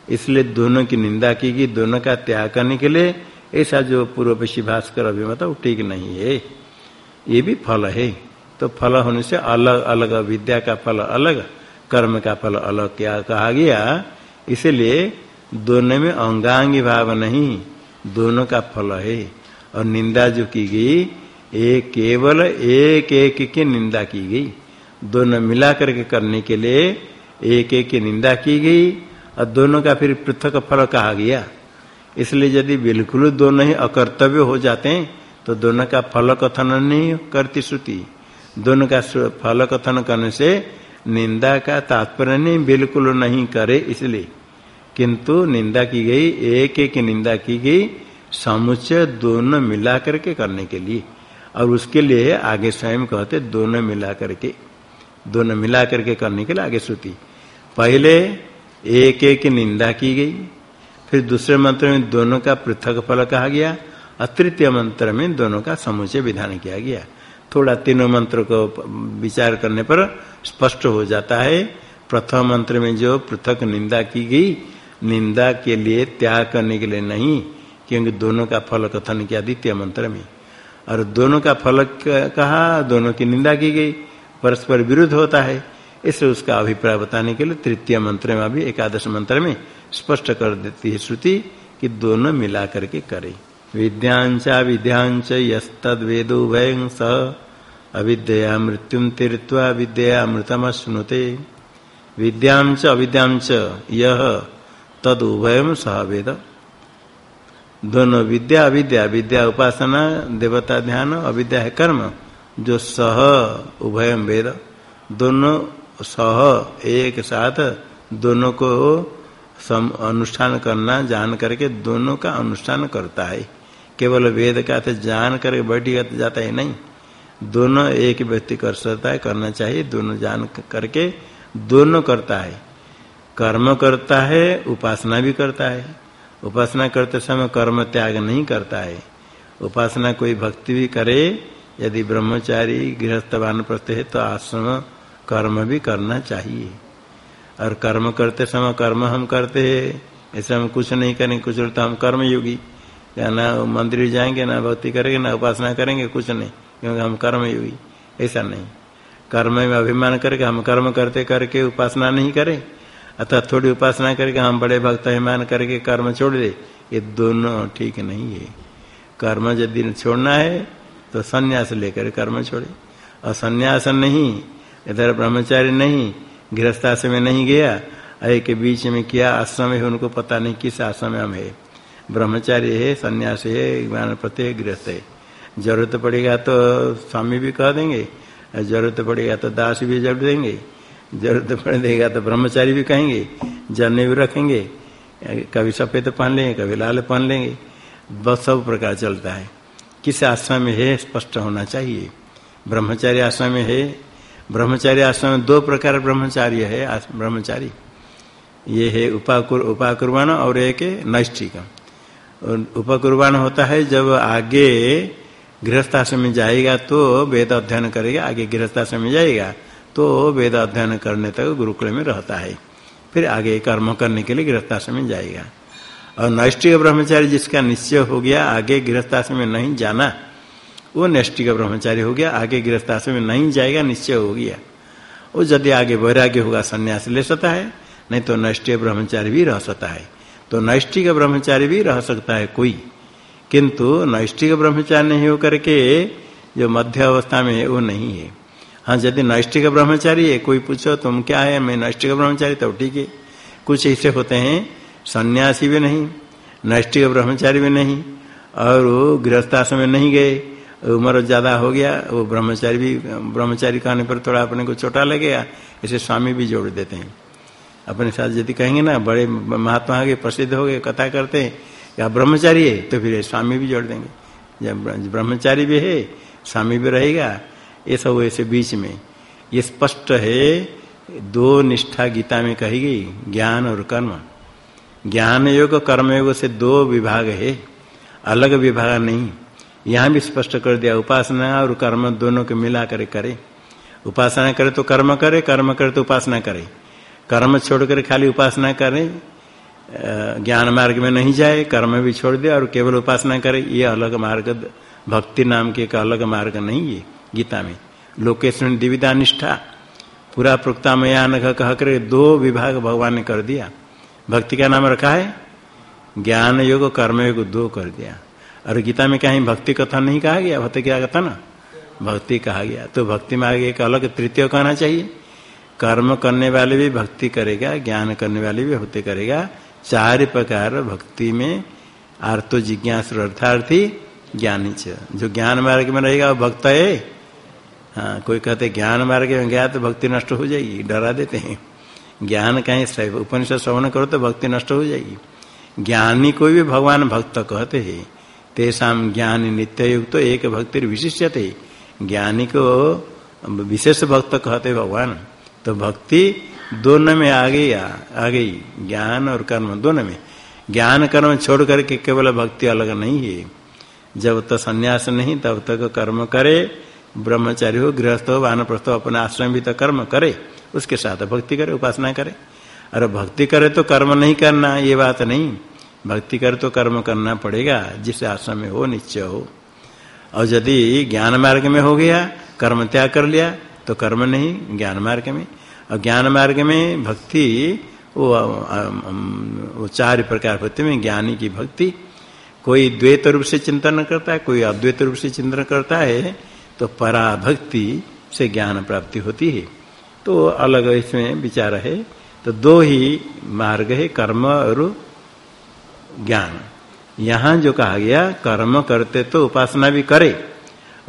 Speaker 1: इसलिए दोनों की निंदा की गई दोनों का त्याग करने के लिए ऐसा जो पूर्व पेशी भास्कर अभिमत वो ठीक नहीं है। ये भी फल है। तो फल होने से अलग अलग विद्या का फल अलग, कर्म का फल अलग। क्या कहा गया? इसलिए दोनों में अंगांगी भाव नहीं, दोनों का फल है। और निंदा जो की गई एक केवल एक एक की निंदा की गई। दोनों मिला करके करने के लिए एक एक की निंदा की गई। और दोनों का फिर पृथक फल कहा गया। इसलिए यदि बिल्कुल दोनों ही अकर्तव्य हो जाते हैं तो दोनों का फल कथन नहीं करती श्रुति। दोनों का फल कथन करने से निंदा का तात्पर्य नहीं, बिल्कुल नहीं करे इसलिए। किंतु निंदा की गई, एक एक निंदा की गई, समुच्चय दोनों मिला करके करने के लिए। और उसके लिए आगे स्वयं कहते, दोनों मिला करके। दोनों मिला करके करने के लिए आगे श्रुति। पहले एक एक निंदा की गई। फिर दूसरे मंत्र में दोनों का पृथक फल कहा गया और तृतीय मंत्र में दोनों का समुचय विधान किया गया। थोड़ा तीनों मंत्र को विचार करने पर स्पष्ट हो जाता है। प्रथम मंत्र में जो पृथक निंदा की गई, निंदा के लिए त्याग करने के लिए नहीं, क्योंकि दोनों का फल कथन किया द्वितीय मंत्र में। और दोनों का फल कहा, दोनों की निंदा की गई, परस्पर विरुद्ध होता है। इसलिए उसका अभिप्राय बताने के लिए तृतीय मंत्र में, अभी एकादश मंत्र में स्पष्ट कर देती है श्रुति कि दोनों मिला करके करे। विद्यांचा विद्यांच यस्तद वेदो स। अविद्या मृत्युम तीर्थवा विद्या अमृतम सुनुते विद्यांच अविद्यांच यह तद उभयम सह वेद। दोनों विद्या अविद्या, विद्या उपासना, देवता ध्यान, अविद्या है कर्म, जो सह उभयम वेद। दोनों सह, एक साथ दोनों को सम अनुष्ठान करना, जान करके दोनों का अनुष्ठान करता है। केवल वेद का तो जान करके बैठ जाता है नहीं। दोनों एक व्यक्ति कर सकता है, करना चाहिए, दोनों जान करके दोनों करता है। कर्म करता है, उपासना भी करता है। उपासना करते समय कर्म त्याग नहीं करता है। उपासना कोई भक्ति भी करे, यदि ब्रह्मचारी गृहस्थवान प्रत्ये है तो आश्रम कर्म भी करना चाहिए। और कर्म करते समय कर्म हम करते हैं, ऐसे हम कुछ नहीं करेंगे, कुछ तो हम कर्म योगी ना मंदिर जाएँगे, ना भक्ति करेंगे, ना उपासना करेंगे, कुछ नहीं, क्योंकि हम कर्म योगी ऐसा नहीं। कर्म में अभिमान करके हम कर्म करते करके उपासना नहीं करें, अतः थोड़ी उपासना करके हम बड़े भक्त अभिमान करके कर्म छोड़ दे, ये दोनों ठीक नहीं है। कर्म यदि छोड़ना है तो संन्यास लेकर कर्म छोड़े। और संन्यास नहीं इधर ब्रह्मचारी नहीं, गृहस्थाश्रम में नहीं गया एक के बीच में क्या आश्रम है उनको पता नहीं किस आश्रम में हम है। ब्रह्मचारी है, संन्यास है, ज्ञान प्रत्येक गृहस्थ है। ज़रूरत पड़ेगा तो स्वामी भी कह देंगे ज़रूरत पड़ेगा तो दास भी ज़रूर देंगे। ज़रूरत पड़ देगा तो ब्रह्मचारी भी कहेंगे, जन्ने भी रखेंगे, कभी सफ़ेद पहन लेंगे, कभी लाल पहन लेंगे। बस सब प्रकार चलता है। किस आश्रम में है, स्पष्ट होना चाहिए। ब्रह्मचारी आश्रम में है ब्रह्मचारी आश्रम में दो प्रकार ब्रह्मचारी है ब्रह्मचारी। ये है उपाकुर उपाकुर्बान और एक नैष्ठिक। उपकुर्बान होता है, जब आगे गृहस्थाश्रम में जाएगा तो वेद अध्ययन करेगा, आगे गृहस्थाश्रम में जाएगा तो वेद अध्ययन करने तक गुरुकुल में रहता है। फिर आगे कर्म करने के लिए गृहस्थाश्रम में जाएगा। और नैष्टिक ब्रह्मचारी जिसका निश्चय हो गया, आगे गृहस्थाश्रम में नहीं जाना वो नैष्टिक ब्रह्मचारी हो गया, आगे गृहस्थाश्रम में नहीं जाएगा, निश्चय हो गया। वो यदि आगे वैराग्य होगा, संन्यास ले सकता है, नहीं तो नैष्टिक ब्रह्मचारी भी रह सकता है। तो नैष्टिक ब्रह्मचारी भी रह सकता है कोई। किंतु नैष्टिक ब्रह्मचारी नहीं होकर के जो मध्य अवस्था में है, वो नहीं है। हाँ यदि नैष्टिक ब्रह्मचारी है, कोई पूछो, तुम क्या है? मैं नैष्टिक ब्रह्मचारी तो ठीक है। कुछ ऐसे होते हैं, सन्यासी भी नहीं नैष्टिक ब्रह्मचारी भी नहीं, और वो गृहस्थाश्रम में नहीं गए। उम्र ज़्यादा हो गया, वो ब्रह्मचारी भी, ब्रह्मचारी कहने पर थोड़ा अपने को चोटा लगेगा ऐसे स्वामी भी जोड़ देते हैं। अपने साथ यदि कहेंगे ना, बड़े महात्मा आगे प्रसिद्ध हो गए, कथा करते हैं या ब्रह्मचारी है तो फिर स्वामी भी जोड़ देंगे। जब ब्रह्मचारी भी है, स्वामी भी रहेगा, ये सब ऐसे बीच में। ये स्पष्ट है, दो निष्ठा गीता में कही गई, ज्ञान और कर्म। ज्ञान योग, कर्म योग से दो विभाग है, अलग विभाग नहीं। यहाँ भी स्पष्ट कर दिया, उपासना और कर्म दोनों को मिला कर। करे उपासना करे तो कर्म करे कर्म करे तो उपासना करे। कर्म छोड़कर खाली उपासना करे ज्ञान मार्ग में नहीं जाए, कर्म भी छोड़ दे और केवल उपासना करे, ये अलग मार्ग, भक्ति नाम के एक अलग मार्ग नहीं है गीता में। लोकेशन दिविदा निष्ठा पूरा प्रोक्तामयान कह कर, दो विभाग भगवान ने कर दिया। भक्ति का नाम रखा है, ज्ञान योग, कर्म योग, दो कर दिया। और गीता में कहीं भक्ति कथा नहीं कहा गया, भक्ति क्या कथा ना? भक्ति कहा गया। तो भक्ति में आगे एक अलग तृतीय कहना चाहिए। कर्म करने वाले भी भक्ति करेगा, ज्ञान करने वाले भी भक्ति करेगा। चार प्रकार भक्ति में आर्तो जिज्ञास अर्थार्थी ज्ञानी जो ज्ञान मार्ग में रहेगा, वो भक्त है। हाँ कोई कहते ज्ञान मार्ग में गया तो भक्ति नष्ट हो जाएगी, डरा देते हैं। ज्ञान कहीं उपनिषद श्रवण करो तो भक्ति नष्ट हो जाएगी। ज्ञानी को भी भगवान भक्त कहते हैं। तेषा ज्ञान नित्य युक्त तो एक भक्ति विशिष्य थे ज्ञानी को विशेष भक्त कहते भगवान। तो भक्ति दोनों में आ गई आ गई ज्ञान और कर्म दोनों में ज्ञान कर्म छोड़ करके केवल भक्ति अलग नहीं है। जब तक तो संन्यास नहीं, तब तक कर्म करे, ब्रह्मचारी हो, गृहस्थ हो, वानप्रस्थ हो, अपने आश्रम भी तो कर्म करे, उसके साथ भक्ति करे, उपासना करे। अरे भक्ति करे तो कर्म नहीं करना, ये बात नहीं। भक्ति कर तो कर्म करना पड़ेगा जिस आश्रम में हो निश्चय हो। और यदि ज्ञान मार्ग में हो गया कर्म त्याग कर लिया तो कर्म नहीं ज्ञान मार्ग में। और ज्ञान मार्ग में भक्ति वो, वो चार प्रकार भक्ति में ज्ञानी की भक्ति। कोई द्वैत रूप से चिंतन करता है कोई अद्वैत रूप से चिंतन करता है तो पराभक्ति से ज्ञान प्राप्ति होती है। तो अलग इसमें विचार है तो दो ही मार्ग है कर्म और ज्ञान। यहाँ जो कहा गया, कर्म करते तो उपासना भी करे।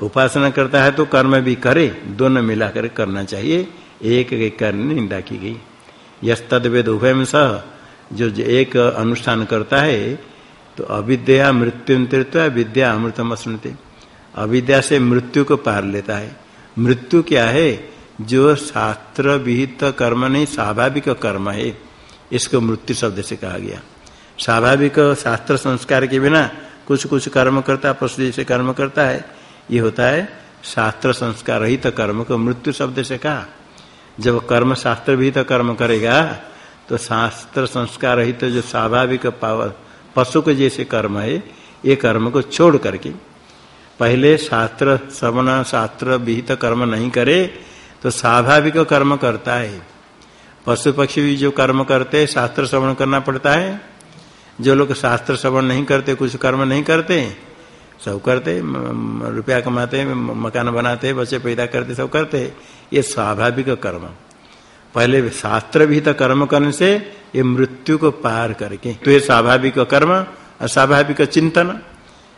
Speaker 1: उपासना करता है तो कर्म भी करे। दोनों मिलाकर करना चाहिए। एक एक करने निंदा की गई। यस तद वेद उभय सह। जो एक अनुष्ठान करता है तो अविद्या मृत्यु विद्या अमृतम स्मृति अविद्या से मृत्यु को पार लेता है। मृत्यु क्या है? जो शास्त्र विहित कर्म नहीं, स्वाभाविक कर्म है। इसको मृत्यु शब्द से कहा गया। स्वाभाविक शास्त्र संस्कार के बिना कुछ कुछ कर्म करता, पशु जैसे कर्म करता है। ये होता है शास्त्र संस्कार रहित कर्म को मृत्यु शब्द से कहा। जब कर्म शास्त्र विहित कर्म करेगा तो शास्त्र संस्कार रहित जो स्वाभाविक पावर पशु के जैसे कर्म है, ये कर्म को छोड़ करके पहले शास्त्र, श्रवण शास्त्र विहित कर्म नहीं करे तो स्वाभाविक कर्म करता है। पशु पक्षी भी जो कर्म करते शास्त्र श्रवण करना पड़ता है। जो लोग शास्त्र श्रवण नहीं करते, कुछ कर्म नहीं करते, सब करते रुपया कमाते मकान बनाते, बच्चे पैदा करते, सब करते, ये स्वाभाविक कर्म। पहले शास्त्र विहित कर्म करने से ये मृत्यु को पार करके तो ये स्वाभाविक कर्म, अस्वाभाविक चिंतन।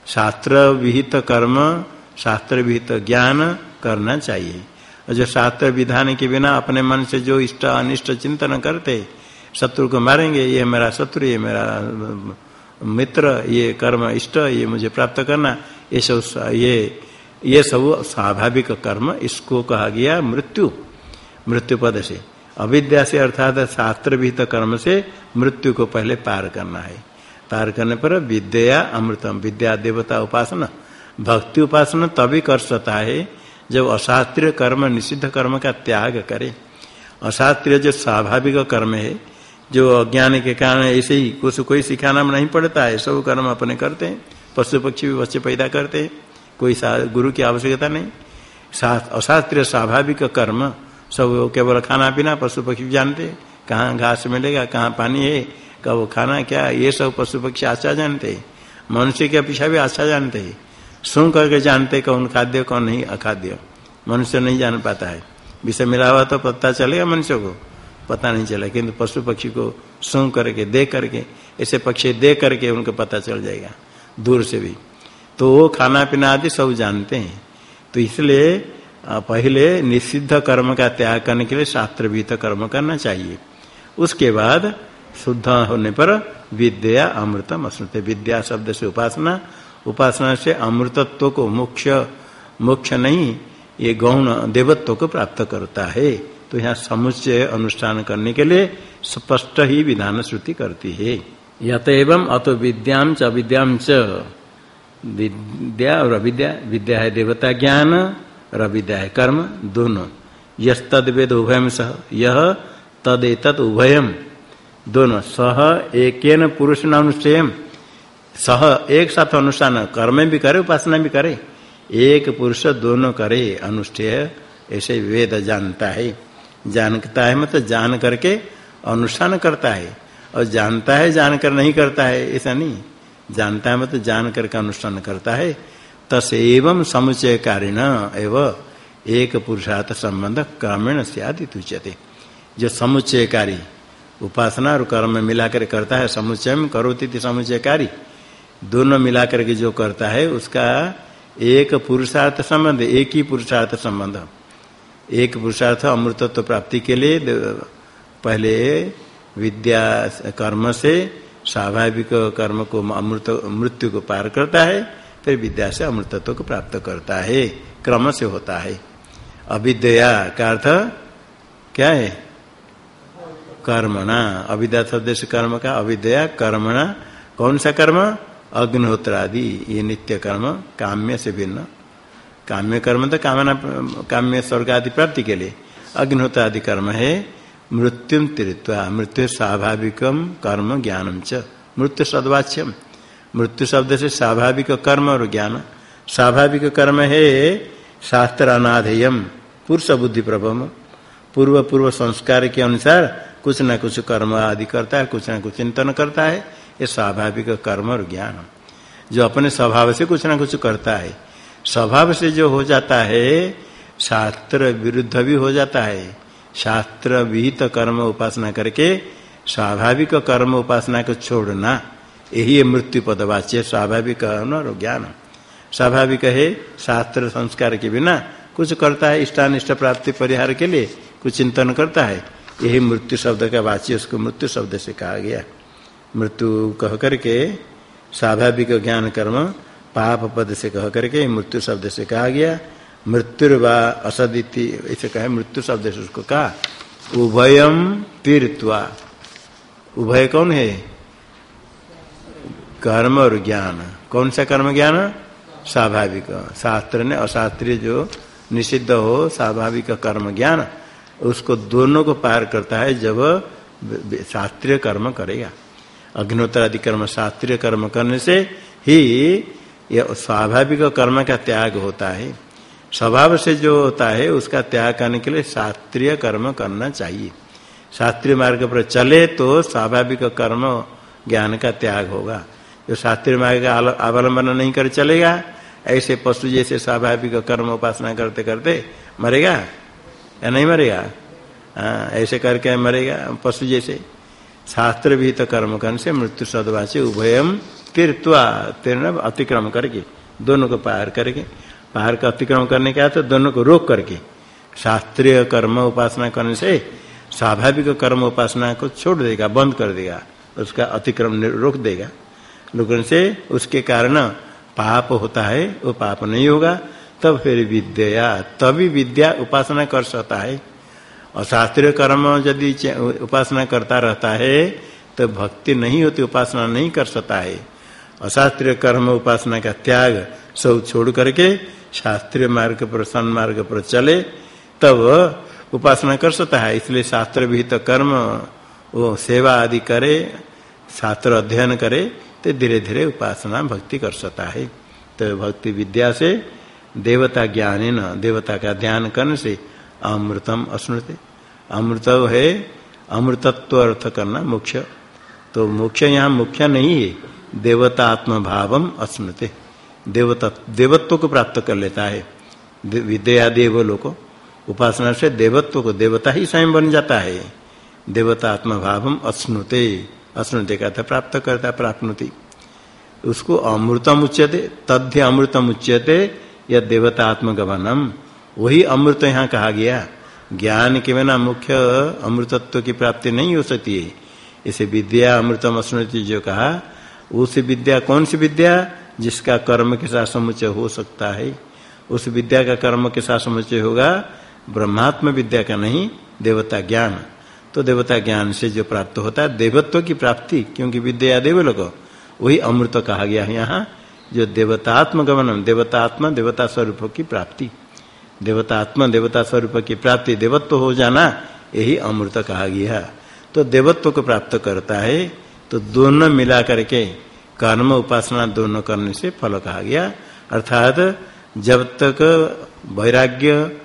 Speaker 1: शास्त्र विहित कर्म शास्त्र विहित ज्ञान करना चाहिए। और जो शास्त्र विधान के बिना अपने मन से जो इष्ट अनिष्ट चिंतन करते शत्रु को मारेंगे, ये मेरा शत्रु, ये मेरा मित्र, ये कर्म इष्ट, ये मुझे प्राप्त करना। ये सब ये ये सब स्वाभाविक कर्म, इसको कहा गया मृत्यु मृत्यु पद से। अविद्या से अर्थात शास्त्र विहित कर्म से मृत्यु को पहले पार करना है। पार करने पर विद्या अमृतम, विद्या देवता उपासना। भक्ति उपासना तभी कर सकता है जब अशास्त्रीय कर्म, निषिद्ध कर्म का त्याग करे। अशास्त्रीय जो स्वाभाविक कर्म है जो अज्ञान के कारण ऐसे ही कुछ कोई सिखाना नहीं पड़ता है, सब कर्म अपने करते हैं, पशु पक्षी भी बच्चे पैदा करते हैं, कोई गुरु की आवश्यकता नहीं। अशास्त्रीय स्वाभाविक कर्म, सब केवल खाना पीना पशु पक्षी जानते कहाँ घास मिलेगा, कहाँ पानी है, कब खाना क्या ये सब पशु पक्षी अच्छा जानते मनुष्य के पीछा भी अच्छा जानते है। सुन करके जानते कौन खाद्य, कौन नहीं अखाद्य, मनुष्य नहीं जान पाता है। विषय मिला हुआ तो पता चलेगा मनुष्य को। पता नहीं चला, किंतु पशु पक्षी को सुन करके, देख करके, ऐसे पक्षी दे करके उनको पता चल जाएगा, दूर से भी। तो वो खाना पीना आदि सब जानते हैं। तो इसलिए पहले निषिद्ध कर्म का त्याग करने के लिए शास्त्र विहित कर्म करना चाहिए। उसके बाद शुद्ध होने पर विद्या अमृतम अश्रुत विद्या शब्द से उपासना उपासना से अमृतत्व को मोक्ष मोक्ष नहीं, ये गौण देवत्व को प्राप्त करता है। तो यहाँ समुच्चय अनुष्ठान करने के लिए स्पष्ट ही विधान श्रुति करती है। यत एवं अतो विद्याम च अविद्याम च। विद्या और अविद्या, विद्या है देवता ज्ञान, और अविद्या है कर्म, दोनों। यद वेद उभयम सह, यह तदेत उभयम दोनों, सह एक पुरुष न अनुष्ठेय। सह एक साथ अनुष्ठान, कर्म भी करे, उपासना भी करे। एक पुरुष दोनों करे, अनुष्ठेय, ऐसे वेद जानता है। जानता है मतलब जान करके अनुष्ठान करता है। और जानता है, जानकर नहीं करता है, ऐसा नहीं। जानता है मतलब जान करके अनुष्ठान करता है। तस एवं समुचय कारिण एवं एक पुरुषार्थ संबंध क्रमेण सियादि तुच्यते जो समुच्चयकारी उपासना और कर्म मिलाकर करता है समुचय समुच्चय करोती समुच्चयकारी, दोनों मिलाकर के जो करता है, उसका एक पुरुषार्थ संबंध, एक ही पुरुषार्थ संबंध। एक पुरुषार्थ अमृतत्व तो प्राप्ति के लिए पहले विद्या कर्म से स्वाभाविक कर्म को अमृत, मृत्यु को पार करता है, फिर विद्या से अमृतत्व को प्राप्त करता है, क्रम से होता है। अविद्या का अर्थ क्या है? कर्मणा। अविद्या सदस्य कर्म का अविद्या, कर्मणा। कौन सा कर्म? अग्निहोत्र आदि ये नित्य कर्म, काम्य से भिन्न। काम्य कर्म तो कामना, काम्य स्वर्ग आदि प्राप्ति के लिए। अग्निहोत्र आदि कर्म है, मृत्यु तीर्थवा मृत्यु स्वाभाविकम कर्म ज्ञानम च। मृत्यु सदवाच्यम मृत्यु शब्द से स्वाभाविक कर्म और ज्ञान। स्वाभाविक कर्म है शास्त्र अनाधेयम पुरुष बुद्धि प्रभम पूर्व पूर्व संस्कार के अनुसार कुछ न कुछ कर्म आदि करता है, कुछ न कुछ चिंतन करता है, ये स्वाभाविक कर्म और ज्ञान। जो अपने स्वभाव से कुछ न कुछ करता है स्वभाव से जो हो जाता है, शास्त्र विरुद्ध भी हो जाता है। शास्त्र विहित कर्म उपासना करके, स्वाभाविक कर्म उपासना को छोड़ना, यही मृत्यु पदवाच्य स्वाभाविक कर्म और ज्ञान स्वाभाविक है, शास्त्र संस्कार के बिना कुछ करता है, इष्टानिष्ट प्राप्ति परिहार के लिए कुछ चिंतन करता है। यही मृत्यु शब्द का वाच्य उसको मृत्यु शब्द से कहा गया। मृत्यु कह करके, स्वाभाविक ज्ञान कर्म पाप पद से कह करके मृत्यु शब्द से कहा गया। मृत्यु असदिति ऐसे कहे मृत्यु शब्द से उसको कहा। उभयम तीर्थवा उभय कौन है? कर्म और ज्ञान। कौन सा कर्म ज्ञान? स्वाभाविक। शास्त्र ने अशास्त्रीय जो निषिद्ध हो, स्वाभाविक कर्म ज्ञान, उसको दोनों को पार करता है जब शास्त्रीय कर्म करेगा। अग्नोत्तर आदि कर्म शास्त्रीय कर्म करने से ही यह स्वाभाविक कर्म का त्याग होता है। स्वभाव से जो होता है, उसका त्याग करने के लिए शास्त्रीय कर्म करना चाहिए। शास्त्रीय मार्ग पर चले तो स्वाभाविक कर्म ज्ञान का त्याग होगा। जो शास्त्रीय मार्ग का अवलंबन नहीं कर चलेगा, ऐसे पशु जैसे स्वाभाविक कर्म उपासना करते करते मरेगा? या नहीं मरेगा? हाँ ऐसे करके मरेगा पशु जैसे। शास्त्र भी तो कर्म करने से मृत्यु सदवासी उभयम तीर्थवा तीर्ण अतिक्रम करके, दोनों को पार करके, पार का अतिक्रम करने का तो दोनों को रोक करके, शास्त्रीय कर्म उपासना करने से स्वाभाविक कर्म उपासना को छोड़ देगा, बंद कर देगा, उसका अतिक्रम रोक देगा। लेकिन से उसके कारण पाप होता है, वो पाप नहीं होगा, तब फिर विद्या, तभी विद्या उपासना कर सकता है। और शास्त्रीय कर्म यदि उपासना करता रहता है तो भक्ति नहीं होती, उपासना नहीं कर सकता है। अशास्त्रीय कर्म उपासना का त्याग सब छोड़ करके शास्त्रीय मार्ग पर, सन्मार्ग पर चले, तब उपासना कर सकता है। इसलिए शास्त्र विहित तो कर्म वो सेवा आदि करे, शास्त्र अध्ययन करे तो धीरे धीरे उपासना भक्ति कर सकता है। तो भक्ति विद्या से देवता ज्ञान न देवता का ध्यान करने से अमृतम अश्नुते। अमृत है, अमृतत्व अर्थ करना मुख्य। तो मुख्य यहाँ मुख्य नहीं है। देवता आत्म भावम अस्मृते। देवता देवत्व को प्राप्त कर लेता है। विद्या देव लोग उपासना से देवत्व को देवता ही स्वयं बन जाता है। देवता आत्म भावम अस्नुते अस्नुते का था प्राप्त करता, प्राप्नुति। उसको अमृतम उच्यते तथ्य अमृतम उच्यते यह देवता आत्मगमनम वही अमृत यहाँ कहा गया। ज्ञान के बिना मुख्य अमृतत्व की प्राप्ति नहीं हो सकती है। इसे विद्या अमृतम अस्मृति जो कहा उस विद्या, कौन सी विद्या? जिसका कर्म के साथ समुचय हो सकता है। उस विद्या का कर्म के साथ समुचय होगा, ब्रह्मात्म विद्या का नहीं, देवता ज्ञान। तो देवता ज्ञान से जो प्राप्त होता है, देवत्व की प्राप्ति, क्योंकि विद्या देवलोक, वही अमृत कहा गया है यहाँ, जो देवतात्म गमनम, देवतात्मा, देवता स्वरूप की प्राप्ति। देवतात्मा, देवता स्वरूप की प्राप्ति, देवत्व हो जाना, यही अमृत कहा गया। तो देवत्व को प्राप्त करता है तो दोनों मिला करके कर्म उपासना दोनों करने से फल कहा गया। अर्थात जब तक वैराग्य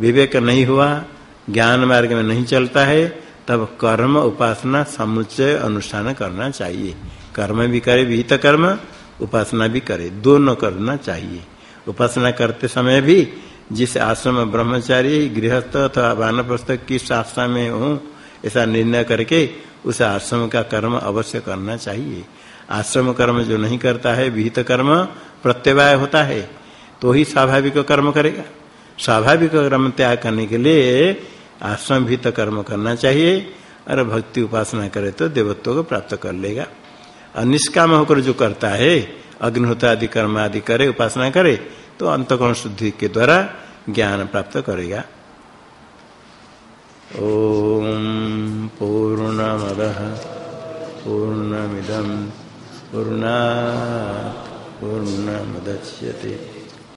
Speaker 1: विवेक नहीं हुआ, ज्ञान मार्ग में नहीं चलता है, तब कर्म उपासना समुच्चय अनुष्ठान करना चाहिए। कर्म भी करे विहित कर्म, उपासना भी करे। दोनों करना चाहिए। उपासना करते समय भी जिस आश्रम ब्रह्मचारी, गृहस्थ अथवा वानप्रस्थ किस आश्रम में हूँ, ऐसा निर्णय करके उस आश्रम का कर्म अवश्य करना चाहिए। आश्रम कर्म जो नहीं करता है, विहित कर्म प्रत्यवाय होता है तो ही स्वाभाविक कर्म करेगा। स्वाभाविक कर्म त्याग करने के लिए आश्रम भीत कर्म करना चाहिए, और भक्ति उपासना करे तो देवत्व को प्राप्त कर लेगा। और निष्काम होकर जो करता है अग्निहोत्र आदि कर्म आदि करे, उपासना करे तो अंतकरण शुद्धि के द्वारा ज्ञान प्राप्त करेगा। ओम पूर्ण पूर्णमिदम पूर्णा पूर्णमुदच्यते।